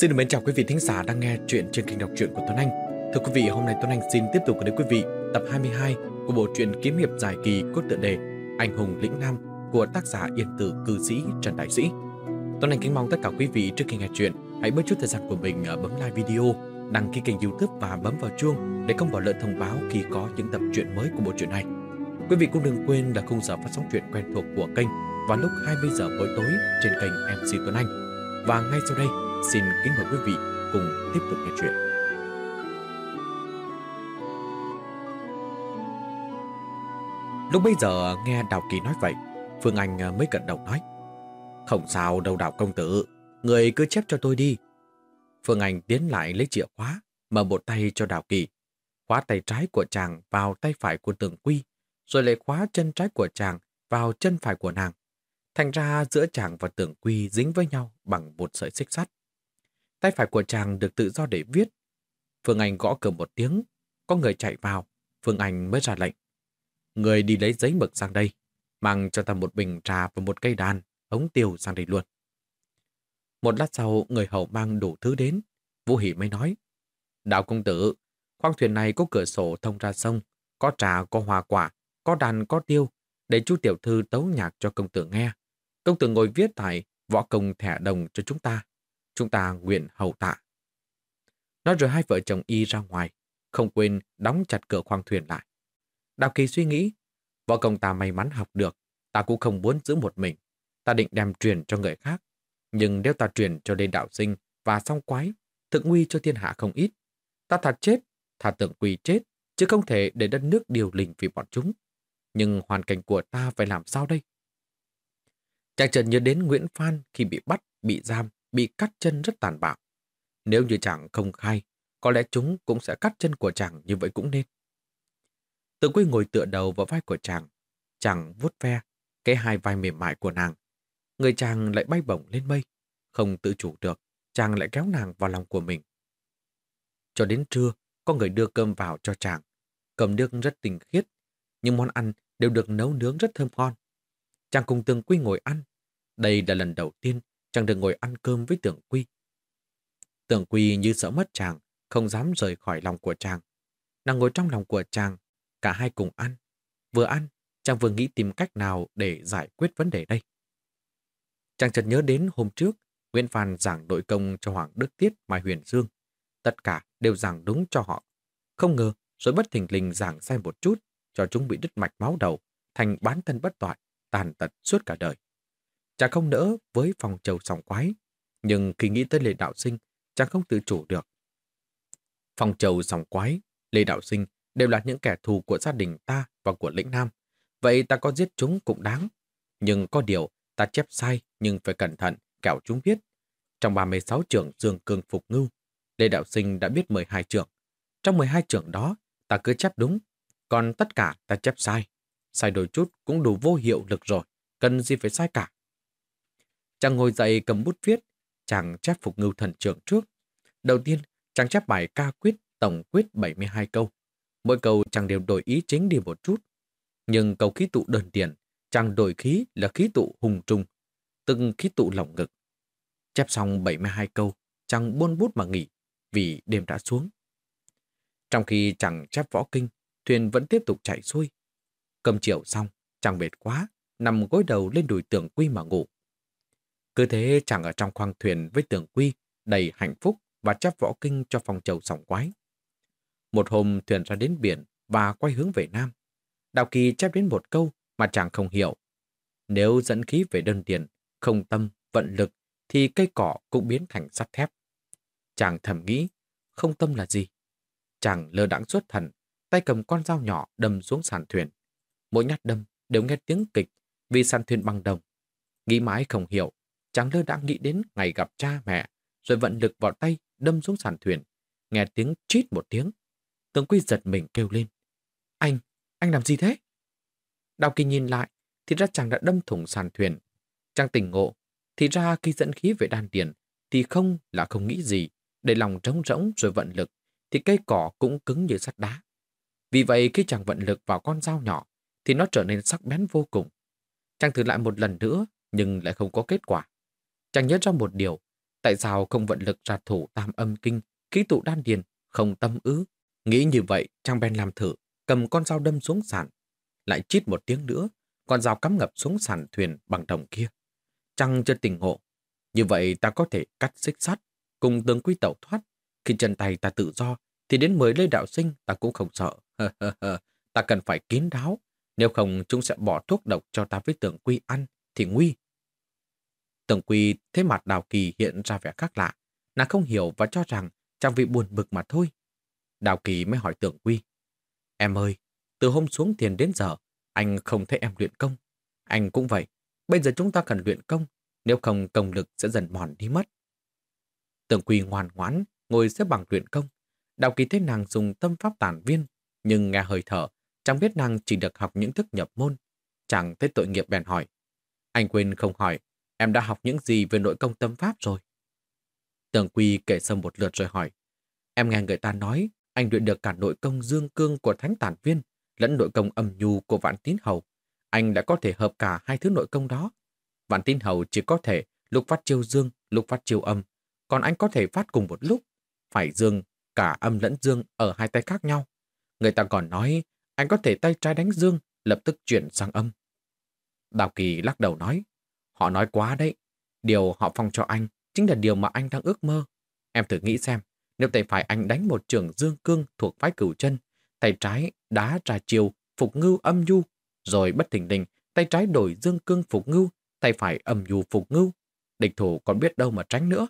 Xin mến chào quý vị thính giả đang nghe chuyện trên kênh đọc truyện của Tuấn Anh. Thưa quý vị, hôm nay Tuấn Anh xin tiếp tục gửi đến quý vị tập 22 của bộ truyện kiếm hiệp dài kỳ cốt tựa đề Anh hùng lĩnh nam của tác giả Yên Tử cư sĩ Trần Đại Sĩ. Tuấn Anh kính mong tất cả quý vị trước khi nghe chuyện hãy bớt chút thời gian của mình à, bấm like video, đăng ký kênh YouTube và bấm vào chuông để không bỏ lỡ thông báo khi có những tập truyện mới của bộ truyện này. Quý vị cũng đừng quên là khung giờ phát sóng truyện quen thuộc của kênh vào lúc 20 giờ mỗi tối trên kênh MC Tuấn Anh. Và ngay sau đây Xin kính mời quý vị cùng tiếp tục nghe chuyện. Lúc bây giờ nghe Đào Kỳ nói vậy, Phương Anh mới cận đầu nói. Không sao đâu Đào Công Tử, người cứ chép cho tôi đi. Phương Anh tiến lại lấy chìa khóa, mở một tay cho Đào Kỳ. Khóa tay trái của chàng vào tay phải của Tường Quy, rồi lại khóa chân trái của chàng vào chân phải của nàng. Thành ra giữa chàng và Tường Quy dính với nhau bằng một sợi xích sắt. Tay phải của chàng được tự do để viết. Phương Anh gõ cửa một tiếng, có người chạy vào, Phương Anh mới ra lệnh. Người đi lấy giấy mực sang đây, mang cho ta một bình trà và một cây đàn, ống tiêu sang đây luôn. Một lát sau, người hầu mang đủ thứ đến, Vũ Hỷ mới nói. Đạo công tử, khoang thuyền này có cửa sổ thông ra sông, có trà, có hoa quả, có đàn, có tiêu, để chú tiểu thư tấu nhạc cho công tử nghe. Công tử ngồi viết tại võ công thẻ đồng cho chúng ta chúng ta nguyện hầu tạ. Nói rồi hai vợ chồng y ra ngoài, không quên đóng chặt cửa khoang thuyền lại. Đào Kỳ suy nghĩ, võ công ta may mắn học được, ta cũng không muốn giữ một mình. Ta định đem truyền cho người khác, nhưng nếu ta truyền cho lên đạo sinh và song quái, thực nguy cho thiên hạ không ít. Ta thật chết, thà tưởng quỳ chết, chứ không thể để đất nước điều lình vì bọn chúng. Nhưng hoàn cảnh của ta phải làm sao đây? Chàng chợt nhớ đến Nguyễn Phan khi bị bắt, bị giam, bị cắt chân rất tàn bạo. Nếu như chàng không khai, có lẽ chúng cũng sẽ cắt chân của chàng như vậy cũng nên. Tử quy ngồi tựa đầu vào vai của chàng. Chàng vuốt ve, cái hai vai mềm mại của nàng. Người chàng lại bay bổng lên mây. Không tự chủ được, chàng lại kéo nàng vào lòng của mình. Cho đến trưa, có người đưa cơm vào cho chàng. Cơm nước rất tình khiết, nhưng món ăn đều được nấu nướng rất thơm ngon. Chàng cùng Tường Quy ngồi ăn. Đây là lần đầu tiên chàng được ngồi ăn cơm với tưởng quy. Tưởng quy như sợ mất chàng, không dám rời khỏi lòng của chàng. Nàng ngồi trong lòng của chàng, cả hai cùng ăn. Vừa ăn, chàng vừa nghĩ tìm cách nào để giải quyết vấn đề đây. Chàng chợt nhớ đến hôm trước, Nguyễn Phan giảng đội công cho Hoàng Đức Tiết Mai Huyền Dương. Tất cả đều giảng đúng cho họ. Không ngờ, rồi bất thình lình giảng sai một chút, cho chúng bị đứt mạch máu đầu, thành bán thân bất toại, tàn tật suốt cả đời. Chàng không nỡ với phòng trầu sòng quái, nhưng khi nghĩ tới Lê Đạo Sinh, chàng không tự chủ được. Phòng trầu sòng quái, Lê Đạo Sinh đều là những kẻ thù của gia đình ta và của lĩnh Nam. Vậy ta có giết chúng cũng đáng. Nhưng có điều, ta chép sai nhưng phải cẩn thận, kẻo chúng biết. Trong 36 trưởng Dương Cương Phục Ngưu, Lê Đạo Sinh đã biết 12 trưởng. Trong 12 trưởng đó, ta cứ chép đúng, còn tất cả ta chép sai. Sai đôi chút cũng đủ vô hiệu lực rồi, cần gì phải sai cả. Chàng ngồi dậy cầm bút viết, chàng chép phục ngưu thần trưởng trước. Đầu tiên, chàng chép bài ca quyết tổng quyết 72 câu. Mỗi câu chàng đều đổi ý chính đi một chút. Nhưng câu khí tụ đơn điển, chàng đổi khí là khí tụ hùng trung, từng khí tụ lỏng ngực. Chép xong 72 câu, chàng buôn bút mà nghỉ, vì đêm đã xuống. Trong khi chàng chép võ kinh, thuyền vẫn tiếp tục chạy xuôi. Cầm chiều xong, chàng mệt quá, nằm gối đầu lên đùi tường quy mà ngủ. Cứ thế chàng ở trong khoang thuyền với tường quy, đầy hạnh phúc và chấp võ kinh cho phòng chầu sòng quái. Một hôm thuyền ra đến biển và quay hướng về Nam. Đạo Kỳ chép đến một câu mà chàng không hiểu. Nếu dẫn khí về đơn tiền, không tâm, vận lực, thì cây cỏ cũng biến thành sắt thép. Chàng thầm nghĩ, không tâm là gì? Chàng lơ đãng xuất thần, tay cầm con dao nhỏ đâm xuống sàn thuyền. Mỗi nhát đâm đều nghe tiếng kịch vì sàn thuyền bằng đồng. Nghĩ mãi không hiểu, chàng lơ đã nghĩ đến ngày gặp cha mẹ, rồi vận lực vào tay đâm xuống sàn thuyền, nghe tiếng chít một tiếng. Tướng Quy giật mình kêu lên. Anh, anh làm gì thế? Đào Kỳ nhìn lại, thì ra chàng đã đâm thủng sàn thuyền. Chàng tỉnh ngộ, thì ra khi dẫn khí về đan điền, thì không là không nghĩ gì, để lòng trống rỗng rồi vận lực, thì cây cỏ cũng cứng như sắt đá. Vì vậy khi chàng vận lực vào con dao nhỏ, thì nó trở nên sắc bén vô cùng. Chàng thử lại một lần nữa, nhưng lại không có kết quả. Chàng nhớ ra một điều, Tại sao không vận lực ra thủ tam âm kinh, khí tụ đan điền, không tâm ứ? Nghĩ như vậy, Trang Ben làm thử, cầm con dao đâm xuống sàn. Lại chít một tiếng nữa, con dao cắm ngập xuống sàn thuyền bằng đồng kia. Trăng chưa tỉnh ngộ. Như vậy ta có thể cắt xích sắt, cùng tướng quy tẩu thoát. Khi chân tay ta tự do, thì đến mới lê đạo sinh ta cũng không sợ. ta cần phải kín đáo. Nếu không chúng sẽ bỏ thuốc độc cho ta với tưởng quy ăn, thì nguy. Tưởng quy thấy mặt đào kỳ hiện ra vẻ khác lạ. Nàng không hiểu và cho rằng chàng vị buồn bực mà thôi. Đào kỳ mới hỏi tưởng quy. Em ơi, từ hôm xuống thiền đến giờ, anh không thấy em luyện công. Anh cũng vậy. Bây giờ chúng ta cần luyện công, nếu không công lực sẽ dần mòn đi mất. Tưởng quy ngoan ngoãn, ngồi xếp bằng luyện công. Đào kỳ thấy nàng dùng tâm pháp tản viên, nhưng nghe hơi thở, chẳng biết nàng chỉ được học những thức nhập môn. Chẳng thấy tội nghiệp bèn hỏi. Anh quên không hỏi, em đã học những gì về nội công tâm pháp rồi? Tường quy kể sơ một lượt rồi hỏi. Em nghe người ta nói, anh luyện được cả nội công dương cương của thánh tản viên, lẫn nội công âm nhu của vạn tín hầu. Anh đã có thể hợp cả hai thứ nội công đó. Vạn tín hầu chỉ có thể lúc phát chiêu dương, lúc phát chiêu âm, còn anh có thể phát cùng một lúc, phải dương, cả âm lẫn dương ở hai tay khác nhau. Người ta còn nói anh có thể tay trái đánh dương, lập tức chuyển sang âm. Đào Kỳ lắc đầu nói, họ nói quá đấy, điều họ phong cho anh chính là điều mà anh đang ước mơ. Em thử nghĩ xem, nếu tay phải anh đánh một trường dương cương thuộc phái cửu chân, tay trái đá trà chiều, phục ngưu âm nhu, rồi bất thình lình, tay trái đổi dương cương phục ngưu, tay phải âm nhu phục ngưu. Địch thủ còn biết đâu mà tránh nữa.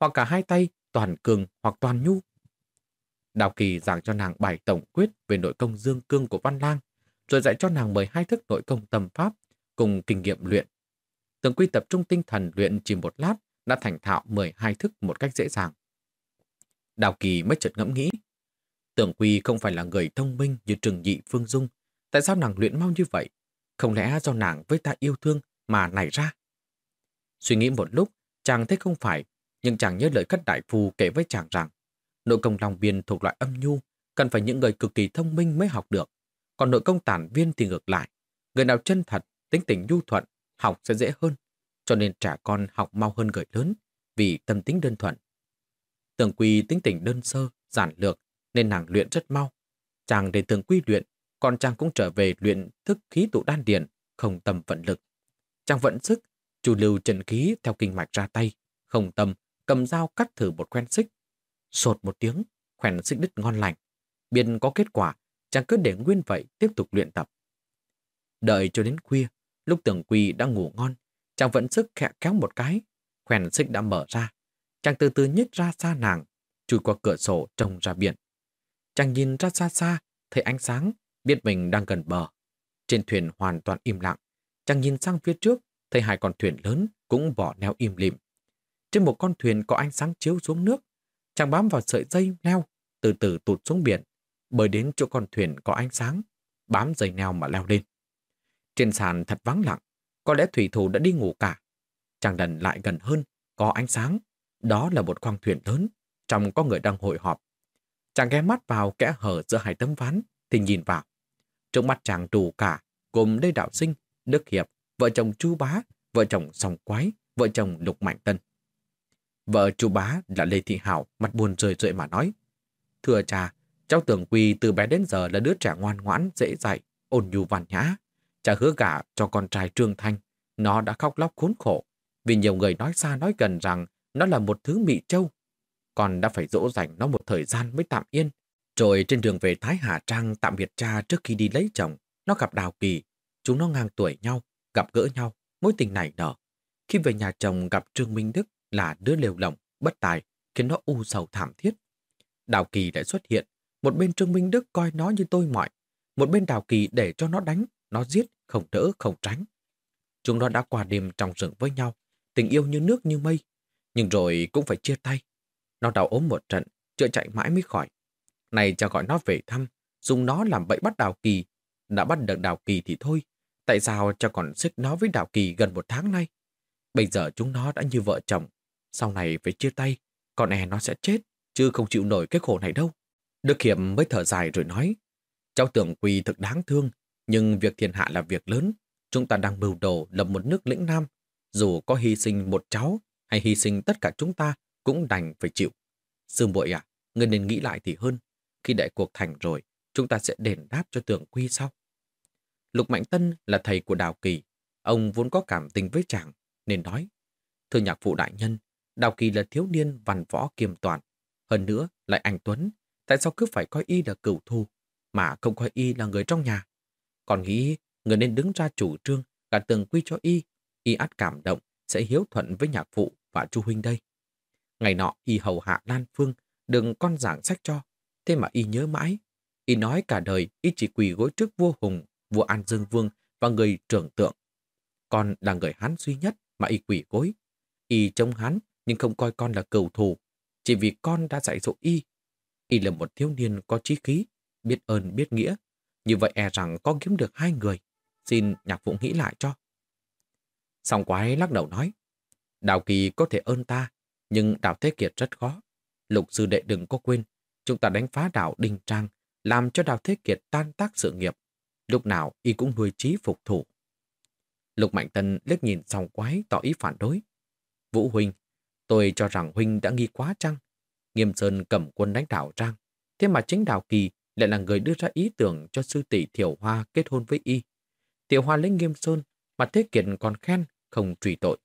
Hoặc cả hai tay, toàn cường hoặc toàn nhu. Đào Kỳ giảng cho nàng bài tổng quyết về nội công dương cương của Văn Lang, rồi dạy cho nàng 12 thức nội công tâm pháp cùng kinh nghiệm luyện. Tường Quy tập trung tinh thần luyện chỉ một lát đã thành thạo 12 thức một cách dễ dàng. Đào Kỳ mới chợt ngẫm nghĩ. Tường Quy không phải là người thông minh như Trừng Nhị Phương Dung. Tại sao nàng luyện mau như vậy? Không lẽ do nàng với ta yêu thương mà nảy ra? Suy nghĩ một lúc, chàng thấy không phải, nhưng chàng nhớ lời cất đại phu kể với chàng rằng nội công lòng biên thuộc loại âm nhu, cần phải những người cực kỳ thông minh mới học được. Còn nội công tản viên thì ngược lại. Người nào chân thật, tính tình nhu thuận, học sẽ dễ hơn. Cho nên trẻ con học mau hơn người lớn, vì tâm tính đơn thuần. Tường Quy tính tình đơn sơ, giản lược, nên nàng luyện rất mau. Chàng để Tường Quy luyện, còn chàng cũng trở về luyện thức khí tụ đan điền, không tâm vận lực. Chàng vận sức, chủ lưu trần khí theo kinh mạch ra tay, không tâm cầm dao cắt thử một khoen xích. Sột một tiếng, khoen xích đứt ngon lành. Biên có kết quả, chàng cứ để nguyên vậy tiếp tục luyện tập. Đợi cho đến khuya, lúc Tường Quy đang ngủ ngon, chàng vẫn sức khẽ kéo một cái, khoèn xích đã mở ra, Chàng từ từ nhích ra xa nàng, chui qua cửa sổ trông ra biển. Chàng nhìn ra xa xa, thấy ánh sáng, biết mình đang gần bờ. Trên thuyền hoàn toàn im lặng. Chàng nhìn sang phía trước, thấy hai con thuyền lớn cũng bỏ neo im lìm. Trên một con thuyền có ánh sáng chiếu xuống nước. Chàng bám vào sợi dây leo từ từ tụt xuống biển, bơi đến chỗ con thuyền có ánh sáng, bám dây neo mà leo lên. Trên sàn thật vắng lặng, có lẽ thủy thủ đã đi ngủ cả. Chàng lần lại gần hơn, có ánh sáng, đó là một khoang thuyền lớn, trong có người đang hội họp. Chàng ghé mắt vào kẽ hở giữa hai tấm ván, thì nhìn vào. Trước mắt chàng đủ cả, gồm Lê Đạo Sinh, Đức Hiệp, vợ chồng Chu Bá, vợ chồng Sòng Quái, vợ chồng Lục Mạnh Tân. Vợ Chu Bá là Lê Thị Hảo, mặt buồn rười rượi mà nói. Thưa cha, cháu tưởng Quy từ bé đến giờ là đứa trẻ ngoan ngoãn, dễ dạy, ôn nhu văn nhã. Cha hứa gả cho con trai Trương Thanh, nó đã khóc lóc khốn khổ. Vì nhiều người nói xa nói gần rằng nó là một thứ mị châu. Còn đã phải dỗ dành nó một thời gian mới tạm yên. Rồi trên đường về Thái Hà Trang tạm biệt cha trước khi đi lấy chồng, nó gặp Đào Kỳ. Chúng nó ngang tuổi nhau, gặp gỡ nhau, mối tình này nở. Khi về nhà chồng gặp Trương Minh Đức là đứa lều lỏng, bất tài, khiến nó u sầu thảm thiết. Đào Kỳ lại xuất hiện, một bên Trương Minh Đức coi nó như tôi mọi, một bên Đào Kỳ để cho nó đánh, nó giết, không đỡ, không tránh. Chúng nó đã qua đêm trong rừng với nhau, tình yêu như nước như mây, nhưng rồi cũng phải chia tay. Nó đau ốm một trận, chữa chạy mãi mới khỏi. Này cha gọi nó về thăm, dùng nó làm bẫy bắt Đào Kỳ. Đã bắt được Đào Kỳ thì thôi. Tại sao cha còn xích nó với Đào Kỳ gần một tháng nay? Bây giờ chúng nó đã như vợ chồng. Sau này phải chia tay, con e nó sẽ chết, chứ không chịu nổi cái khổ này đâu. Đức Hiệp mới thở dài rồi nói, cháu tưởng Quỳ thực đáng thương, nhưng việc thiên hạ là việc lớn. Chúng ta đang mưu đồ lập một nước lĩnh nam. Dù có hy sinh một cháu hay hy sinh tất cả chúng ta cũng đành phải chịu. Sư muội à, người nên nghĩ lại thì hơn. Khi đại cuộc thành rồi, chúng ta sẽ đền đáp cho tường quy sau. Lục Mạnh Tân là thầy của Đào Kỳ. Ông vốn có cảm tình với chàng, nên nói. Thưa nhạc phụ đại nhân, Đào Kỳ là thiếu niên văn võ kiềm toàn. Hơn nữa, lại anh Tuấn. Tại sao cứ phải coi y là cửu thu, mà không coi y là người trong nhà? Còn nghĩ người nên đứng ra chủ trương cả tường quy cho y. Y át cảm động, sẽ hiếu thuận với nhạc phụ và chu huynh đây. Ngày nọ y hầu hạ Lan Phương, đừng con giảng sách cho. Thế mà y nhớ mãi. Y nói cả đời y chỉ quỳ gối trước vua Hùng, vua An Dương Vương và người trưởng tượng. Con là người Hán duy nhất mà y quỳ gối. Y trông Hán nhưng không coi con là cầu thù. Chỉ vì con đã dạy dỗ y. Y là một thiếu niên có trí khí, biết ơn biết nghĩa. Như vậy e rằng có kiếm được hai người. Xin nhạc vụ nghĩ lại cho. Song quái lắc đầu nói. Đào Kỳ có thể ơn ta, nhưng Đào Thế Kiệt rất khó. Lục sư đệ đừng có quên, chúng ta đánh phá đảo Đình Trang, làm cho Đào Thế Kiệt tan tác sự nghiệp. Lúc nào y cũng nuôi trí phục thủ. Lục Mạnh Tân liếc nhìn song quái tỏ ý phản đối. Vũ Huynh, tôi cho rằng Huynh đã nghi quá chăng? Nghiêm Sơn cầm quân đánh đảo Trang. Thế mà chính Đào Kỳ lại là người đưa ra ý tưởng cho sư tỷ Thiểu Hoa kết hôn với y. Thiểu Hoa lấy Nghiêm Sơn, mà Thế Kiệt còn khen, không truy tội.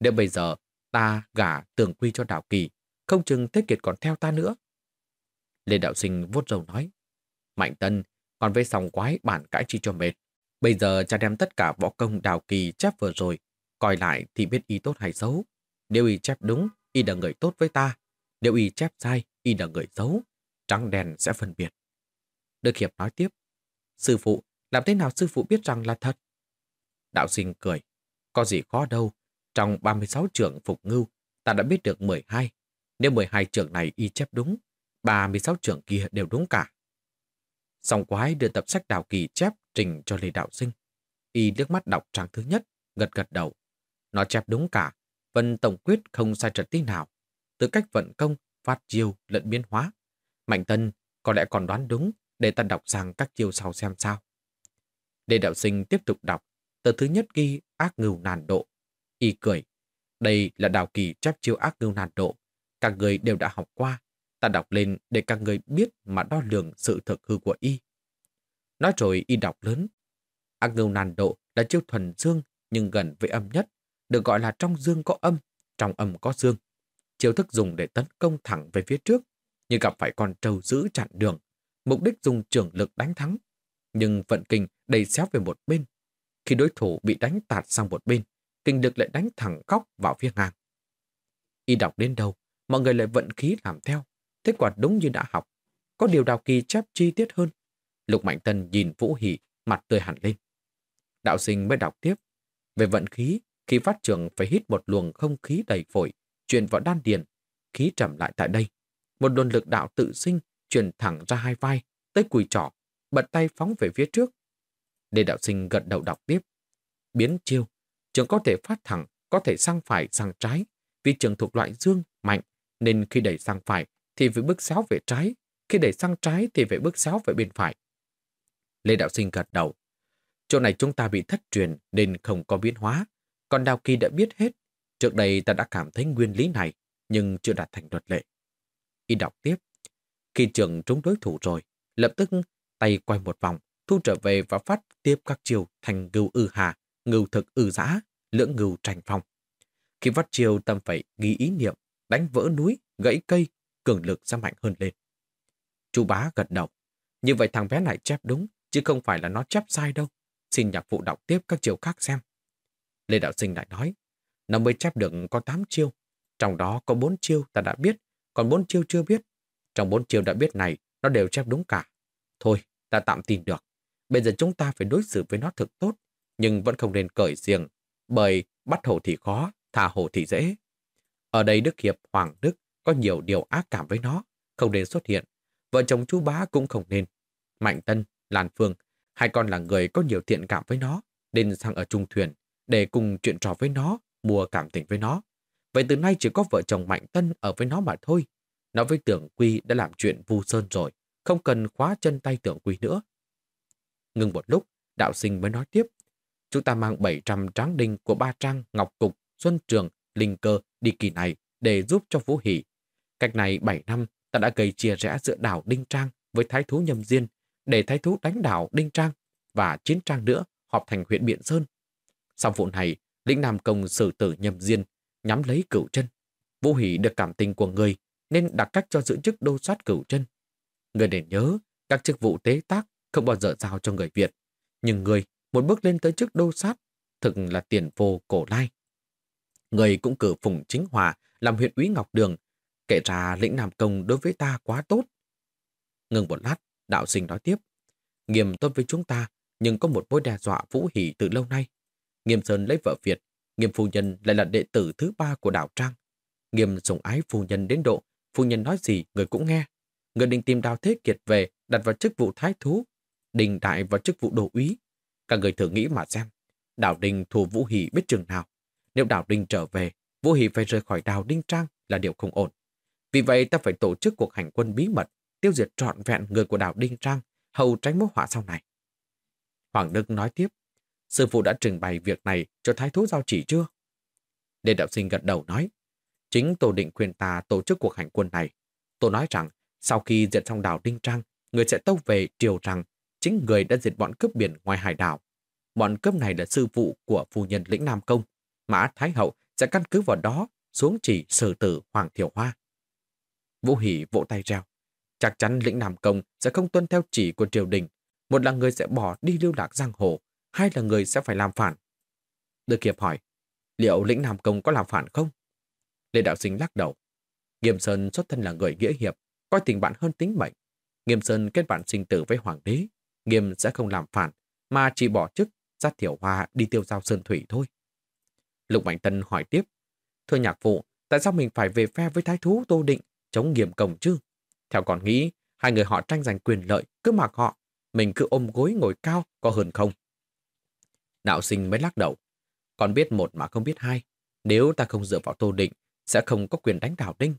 Nếu bây giờ ta gả tường quy cho Đào Kỳ, không chừng Thế Kiệt còn theo ta nữa. Lê Đạo Sinh vuốt râu nói, Mạnh Tân, còn với sòng quái bản cãi chi cho mệt. Bây giờ cha đem tất cả võ công Đào Kỳ chép vừa rồi, coi lại thì biết y tốt hay xấu. Nếu y chép đúng, y là người tốt với ta. Nếu y chép sai, y là người xấu. Trắng đèn sẽ phân biệt. Đức Hiệp nói tiếp, Sư phụ, làm thế nào sư phụ biết rằng là thật? Đạo sinh cười, có gì khó đâu, trong 36 trưởng phục ngưu, ta đã biết được 12. Nếu 12 trưởng này y chép đúng, 36 trưởng kia đều đúng cả. Song quái đưa tập sách đào kỳ chép trình cho Lê Đạo Sinh. Y liếc mắt đọc trang thứ nhất, gật gật đầu. Nó chép đúng cả, vân tổng quyết không sai trật tí nào. Từ cách vận công, phát chiêu, lẫn biến hóa. Mạnh Tân có lẽ còn đoán đúng để ta đọc sang các chiêu sau xem sao. Lê Đạo Sinh tiếp tục đọc, tờ thứ nhất ghi ác ngưu nàn độ, Y cười. Đây là đào kỳ chép chiêu ác ngưu nàn độ. Các người đều đã học qua. Ta đọc lên để các người biết mà đo lường sự thực hư của Y. Nói rồi Y đọc lớn. Ác ngưu nàn độ là chiêu thuần dương nhưng gần với âm nhất. Được gọi là trong dương có âm, trong âm có dương. Chiêu thức dùng để tấn công thẳng về phía trước như gặp phải con trâu giữ chặn đường. Mục đích dùng trường lực đánh thắng. Nhưng vận kinh đầy xéo về một bên. Khi đối thủ bị đánh tạt sang một bên, kinh lực lại đánh thẳng góc vào phía ngang. Y đọc đến đâu, mọi người lại vận khí làm theo. Kết quả đúng như đã học. Có điều đào kỳ chép chi tiết hơn. Lục Mạnh Tân nhìn Vũ Hỷ, mặt tươi hẳn lên. Đạo sinh mới đọc tiếp. Về vận khí, khi phát trường phải hít một luồng không khí đầy phổi, truyền vào đan điền, khí trầm lại tại đây. Một luồng lực đạo tự sinh truyền thẳng ra hai vai, tới cùi trỏ, bật tay phóng về phía trước. Lê đạo sinh gật đầu đọc tiếp. Biến chiêu, trường có thể phát thẳng, có thể sang phải sang trái. Vì trường thuộc loại dương, mạnh, nên khi đẩy sang phải thì phải bước xéo về trái, khi đẩy sang trái thì phải bước xéo về bên phải. Lê Đạo Sinh gật đầu. Chỗ này chúng ta bị thất truyền nên không có biến hóa. Còn Đào Kỳ đã biết hết. Trước đây ta đã cảm thấy nguyên lý này, nhưng chưa đạt thành luật lệ. Y đọc tiếp. Khi trường trúng đối thủ rồi, lập tức tay quay một vòng, thu trở về và phát tiếp các chiều thành ngưu ư hà, ngưu thực ư giã, lưỡng ngưu tranh phong. Khi phát chiều tâm phải ghi ý niệm, đánh vỡ núi, gãy cây, cường lực sẽ mạnh hơn lên. Chú bá gật đầu. Như vậy thằng bé này chép đúng, chứ không phải là nó chép sai đâu. Xin nhạc phụ đọc tiếp các chiều khác xem. Lê Đạo Sinh lại nói, nó mới chép được có 8 chiêu. Trong đó có 4 chiêu ta đã biết, còn 4 chiêu chưa biết. Trong bốn chiêu đã biết này, nó đều chép đúng cả. Thôi, ta tạm tin được. Bây giờ chúng ta phải đối xử với nó thực tốt, nhưng vẫn không nên cởi riêng, bởi bắt hổ thì khó, thả hổ thì dễ. Ở đây Đức Hiệp, Hoàng Đức có nhiều điều ác cảm với nó, không nên xuất hiện. Vợ chồng chú bá cũng không nên. Mạnh Tân, Lan Phương, hai con là người có nhiều thiện cảm với nó, nên sang ở chung thuyền, để cùng chuyện trò với nó, mua cảm tình với nó. Vậy từ nay chỉ có vợ chồng Mạnh Tân ở với nó mà thôi nói với tưởng Quy đã làm chuyện vu sơn rồi, không cần khóa chân tay tưởng Quy nữa. Ngừng một lúc, đạo sinh mới nói tiếp. Chúng ta mang 700 tráng đinh của ba trang Ngọc Cục, Xuân Trường linh cơ đi kỳ này để giúp cho Vũ Hỷ. Cách này 7 năm, ta đã gây chia rẽ giữa đảo Đinh Trang với thái thú Nhâm Diên, để thái thú đánh đảo Đinh Trang và chiến trang nữa họp thành huyện Biện Sơn. Sau vụ này, lĩnh Nam Công xử tử Nhâm Diên, nhắm lấy cửu chân. Vũ Hỷ được cảm tình của người nên đặt cách cho giữ chức đô sát cửu chân. Người nên nhớ, các chức vụ tế tác không bao giờ giao cho người Việt. Nhưng người một bước lên tới chức đô sát thực là tiền vô cổ lai. Người cũng cử Phùng Chính Hòa làm huyện úy Ngọc Đường, kể ra lĩnh Nam Công đối với ta quá tốt. Ngừng một lát, đạo sinh nói tiếp. Nghiêm tốt với chúng ta, nhưng có một mối đe dọa vũ hỷ từ lâu nay. Nghiêm Sơn lấy vợ Việt, Nghiêm phu nhân lại là đệ tử thứ ba của đảo Trang. Nghiêm sủng ái phu nhân đến độ, phu nhân nói gì người cũng nghe. Người định tìm đào thế kiệt về, đặt vào chức vụ thái thú, đình đại vào chức vụ đồ úy. Cả người thử nghĩ mà xem, Đào đình thù Vũ Hỷ biết trường nào. Nếu Đào đình trở về, Vũ Hỷ phải rời khỏi Đào Đinh Trang là điều không ổn. Vì vậy ta phải tổ chức cuộc hành quân bí mật, tiêu diệt trọn vẹn người của Đào Đinh Trang, hầu tránh mối họa sau này. Hoàng Đức nói tiếp, sư phụ đã trình bày việc này cho thái thú giao chỉ chưa? Lê Đạo Sinh gật đầu nói, chính Tô Định khuyên ta tổ chức cuộc hành quân này. Tôi nói rằng, sau khi diệt xong đảo Đinh Trang, người sẽ tâu về triều rằng chính người đã diệt bọn cướp biển ngoài hải đảo. Bọn cướp này là sư phụ của phu nhân lĩnh Nam Công. Mã Thái Hậu sẽ căn cứ vào đó xuống chỉ xử tử Hoàng Thiểu Hoa. Vũ Hỷ vỗ tay reo. Chắc chắn lĩnh Nam Công sẽ không tuân theo chỉ của triều đình. Một là người sẽ bỏ đi lưu lạc giang hồ, hai là người sẽ phải làm phản. Được Hiệp hỏi, liệu lĩnh Nam Công có làm phản không? Lê Đạo Sinh lắc đầu. Nghiêm Sơn xuất thân là người nghĩa hiệp, coi tình bạn hơn tính mệnh. Nghiêm Sơn kết bạn sinh tử với Hoàng đế, Nghiêm sẽ không làm phản, mà chỉ bỏ chức sát Thiểu Hoa đi tiêu giao Sơn Thủy thôi. Lục Mạnh Tân hỏi tiếp, Thưa nhạc phụ, tại sao mình phải về phe với thái thú Tô Định chống Nghiêm Công chứ? Theo còn nghĩ, hai người họ tranh giành quyền lợi, cứ mặc họ, mình cứ ôm gối ngồi cao có hơn không? Đạo sinh mới lắc đầu. Còn biết một mà không biết hai. Nếu ta không dựa vào Tô Định, sẽ không có quyền đánh Đào Đinh.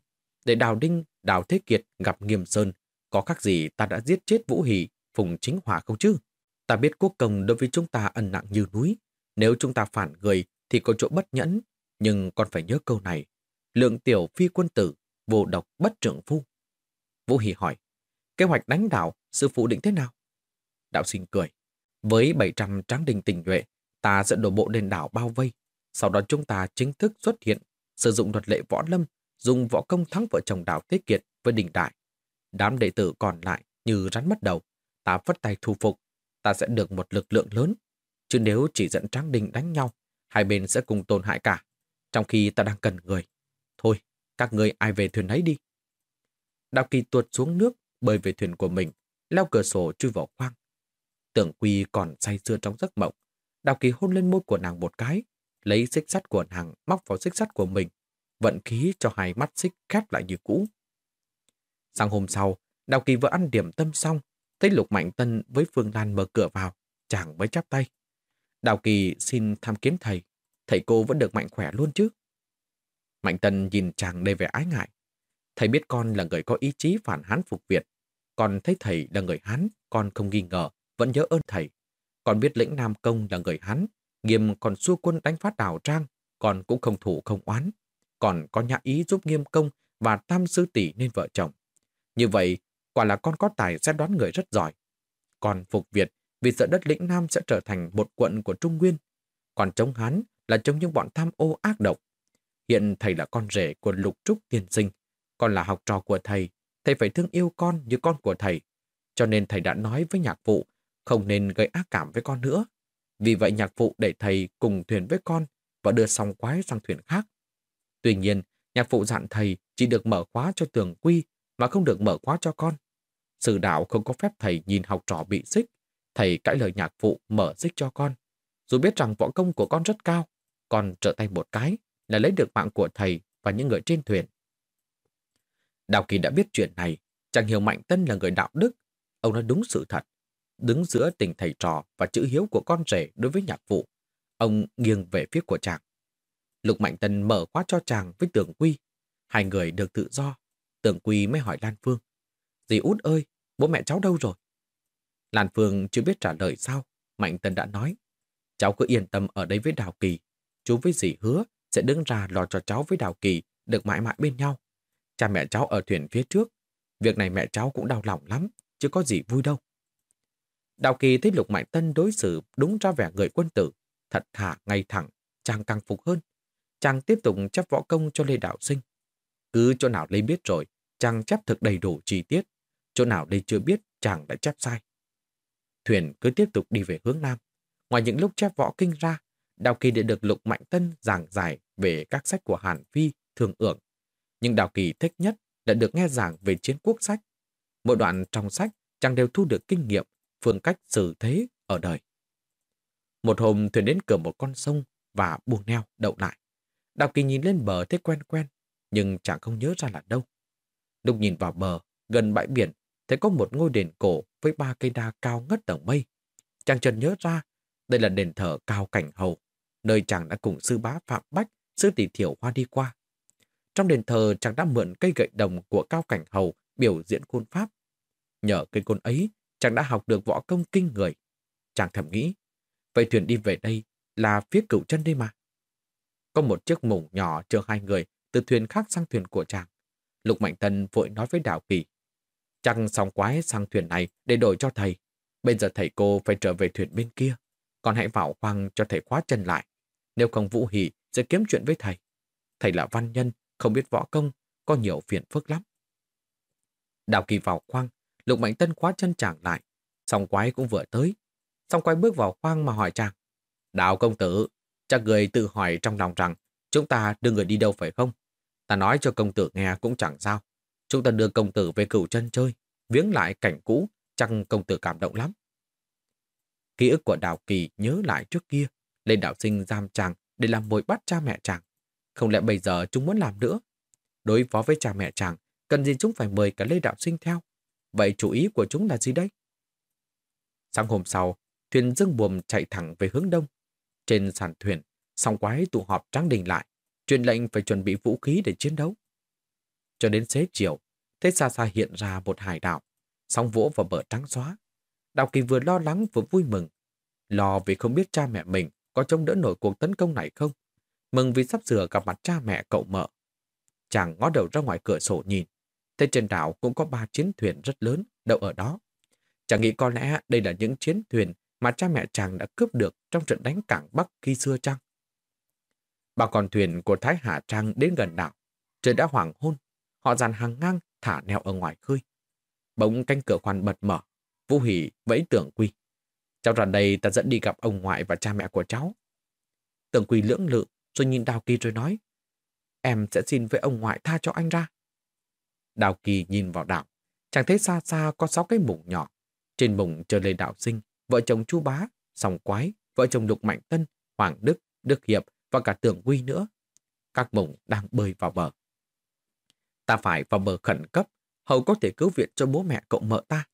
Để Đào Đinh, Đào Thế Kiệt gặp Nghiêm Sơn, có khác gì ta đã giết chết Vũ Hỷ Phùng Chính Hòa không chứ? Ta biết quốc công đối với chúng ta ân nặng như núi. Nếu chúng ta phản người thì có chỗ bất nhẫn, nhưng còn phải nhớ câu này. Lượng tiểu phi quân tử, vô độc bất trưởng phu. Vũ Hỷ hỏi, kế hoạch đánh đảo, sư phụ định thế nào? Đạo sinh cười. Với 700 tráng đình tình nhuệ, ta sẽ đổ bộ lên đảo bao vây. Sau đó chúng ta chính thức xuất hiện, sử dụng luật lệ võ lâm, dùng võ công thắng vợ chồng đảo Thế Kiệt với đình đại. Đám đệ tử còn lại như rắn mất đầu, ta vất tay thu phục, ta sẽ được một lực lượng lớn. Chứ nếu chỉ dẫn Tráng Đình đánh nhau, hai bên sẽ cùng tổn hại cả, trong khi ta đang cần người. Thôi, các người ai về thuyền ấy đi. Đào Kỳ tuột xuống nước, bơi về thuyền của mình, leo cửa sổ chui vào khoang. Tưởng Quy còn say sưa trong giấc mộng. Đào Kỳ hôn lên môi của nàng một cái, lấy xích sắt của nàng móc vào xích sắt của mình, vận khí cho hai mắt xích khép lại như cũ. Sáng hôm sau, Đào Kỳ vừa ăn điểm tâm xong Thấy Lục Mạnh Tân với Phương Lan mở cửa vào, chàng mới chắp tay. Đào Kỳ xin tham kiến thầy. Thầy cô vẫn được mạnh khỏe luôn chứ? Mạnh Tân nhìn chàng đầy vẻ ái ngại. Thầy biết con là người có ý chí phản Hán phục Việt. Con thấy thầy là người Hán, con không nghi ngờ, vẫn nhớ ơn thầy. Con biết lĩnh Nam Công là người Hán, nghiêm còn xua quân đánh phát đảo Trang, còn cũng không thủ không oán. Còn có nhã ý giúp nghiêm công và tam sư tỷ nên vợ chồng. Như vậy, Quả là con có tài sẽ đoán người rất giỏi. Còn phục Việt vì sợ đất lĩnh Nam sẽ trở thành một quận của Trung Nguyên. Còn chống Hán là chống những bọn tham ô ác độc. Hiện thầy là con rể của lục trúc tiên sinh. Con là học trò của thầy. Thầy phải thương yêu con như con của thầy. Cho nên thầy đã nói với nhạc vụ không nên gây ác cảm với con nữa. Vì vậy nhạc phụ để thầy cùng thuyền với con và đưa song quái sang thuyền khác. Tuy nhiên, nhạc phụ dặn thầy chỉ được mở khóa cho tường quy mà không được mở khóa cho con. Sư đạo không có phép thầy nhìn học trò bị xích. Thầy cãi lời nhạc phụ mở xích cho con. Dù biết rằng võ công của con rất cao, con trở tay một cái là lấy được mạng của thầy và những người trên thuyền. Đào Kỳ đã biết chuyện này, chẳng hiểu Mạnh Tân là người đạo đức. Ông nói đúng sự thật. Đứng giữa tình thầy trò và chữ hiếu của con rể đối với nhạc vụ, ông nghiêng về phía của chàng. Lục Mạnh Tân mở khóa cho chàng với Tường Quy. Hai người được tự do. Tường Quy mới hỏi Lan Phương. Dì út ơi, bố mẹ cháu đâu rồi? Lan Phương chưa biết trả lời sao, Mạnh Tân đã nói. Cháu cứ yên tâm ở đây với Đào Kỳ, chú với dì hứa sẽ đứng ra lo cho cháu với Đào Kỳ được mãi mãi bên nhau. Cha mẹ cháu ở thuyền phía trước. Việc này mẹ cháu cũng đau lòng lắm, chứ có gì vui đâu. Đào Kỳ thấy Lục Mạnh Tân đối xử đúng ra vẻ người quân tử, thật thà, ngay thẳng, chàng càng phục hơn. Chàng tiếp tục chấp võ công cho Lê Đạo Sinh. Cứ chỗ nào Lê biết rồi, chàng chấp thực đầy đủ chi tiết. Chỗ nào Lê chưa biết, chàng đã chép sai. Thuyền cứ tiếp tục đi về hướng Nam. Ngoài những lúc chép võ kinh ra, Đào Kỳ đã được Lục Mạnh Tân giảng giải về các sách của Hàn Phi, Thường Ưởng. Nhưng Đào Kỳ thích nhất là được nghe giảng về chiến quốc sách. Mỗi đoạn trong sách chàng đều thu được kinh nghiệm, phương cách xử thế ở đời. Một hôm thuyền đến cửa một con sông và buông neo đậu lại. Đào Kỳ nhìn lên bờ thấy quen quen, nhưng chẳng không nhớ ra là đâu. Lúc nhìn vào bờ, gần bãi biển, thấy có một ngôi đền cổ với ba cây đa cao ngất tầng mây. Chàng chợt nhớ ra, đây là đền thờ cao cảnh hầu, nơi chàng đã cùng sư bá Phạm Bách, sư tỷ thiểu hoa đi qua. Trong đền thờ chàng đã mượn cây gậy đồng của cao cảnh hầu biểu diễn côn pháp. Nhờ cây côn ấy, chàng đã học được võ công kinh người. Chàng thầm nghĩ, vậy thuyền đi về đây là phía cửu chân đây mà. Có một chiếc mùng nhỏ chở hai người từ thuyền khác sang thuyền của chàng. Lục Mạnh Tân vội nói với Đào Kỳ. Chàng xong quái sang thuyền này để đổi cho thầy. Bây giờ thầy cô phải trở về thuyền bên kia. Còn hãy vào khoang cho thầy khóa chân lại. Nếu không Vũ Hỷ sẽ kiếm chuyện với thầy. Thầy là văn nhân, không biết võ công, có nhiều phiền phức lắm. Đào Kỳ vào khoang, Lục Mạnh Tân khóa chân chàng lại. Song quái cũng vừa tới. Song quái bước vào khoang mà hỏi chàng. Đào công tử, chắc người tự hỏi trong lòng rằng chúng ta đưa người đi đâu phải không? Ta nói cho công tử nghe cũng chẳng sao. Chúng ta đưa công tử về cửu chân chơi, viếng lại cảnh cũ, chắc công tử cảm động lắm. Ký ức của Đào Kỳ nhớ lại trước kia, lên đạo sinh giam chàng để làm mồi bắt cha mẹ chàng. Không lẽ bây giờ chúng muốn làm nữa? Đối phó với cha mẹ chàng, cần gì chúng phải mời cả Lê Đạo Sinh theo? Vậy chủ ý của chúng là gì đấy? Sáng hôm sau, thuyền dâng buồm chạy thẳng về hướng đông. Trên sàn thuyền, song quái tụ họp tráng đình lại, truyền lệnh phải chuẩn bị vũ khí để chiến đấu. Cho đến xế chiều, thấy xa xa hiện ra một hải đảo, song vỗ vào bờ trắng xóa. Đào Kỳ vừa lo lắng vừa vui mừng. Lo vì không biết cha mẹ mình có chống đỡ nổi cuộc tấn công này không. Mừng vì sắp sửa gặp mặt cha mẹ cậu mợ. Chàng ngó đầu ra ngoài cửa sổ nhìn. Thế trên đảo cũng có ba chiến thuyền rất lớn đậu ở đó. Chàng nghĩ có lẽ đây là những chiến thuyền mà cha mẹ chàng đã cướp được trong trận đánh cảng Bắc khi xưa chăng? Ba con thuyền của Thái Hà Trang đến gần đảo. Trời đã hoàng hôn. Họ dàn hàng ngang thả neo ở ngoài khơi. Bỗng canh cửa khoan bật mở. Vũ Hỷ vẫy tưởng quy. Cháu ra đây, ta dẫn đi gặp ông ngoại và cha mẹ của cháu. Tưởng quy lưỡng lự, rồi nhìn Đào Kỳ rồi nói, Em sẽ xin với ông ngoại tha cho anh ra. Đào Kỳ nhìn vào đảo. Chẳng thấy xa xa có sáu cái mùng nhỏ. Trên mùng chờ lên đạo sinh, vợ chồng chu bá, sòng quái, vợ chồng Lục Mạnh Tân, Hoàng Đức, Đức Hiệp và cả tưởng quy nữa. Các mùng đang bơi vào bờ. Ta phải vào bờ khẩn cấp, hầu có thể cứu viện cho bố mẹ cậu mợ ta.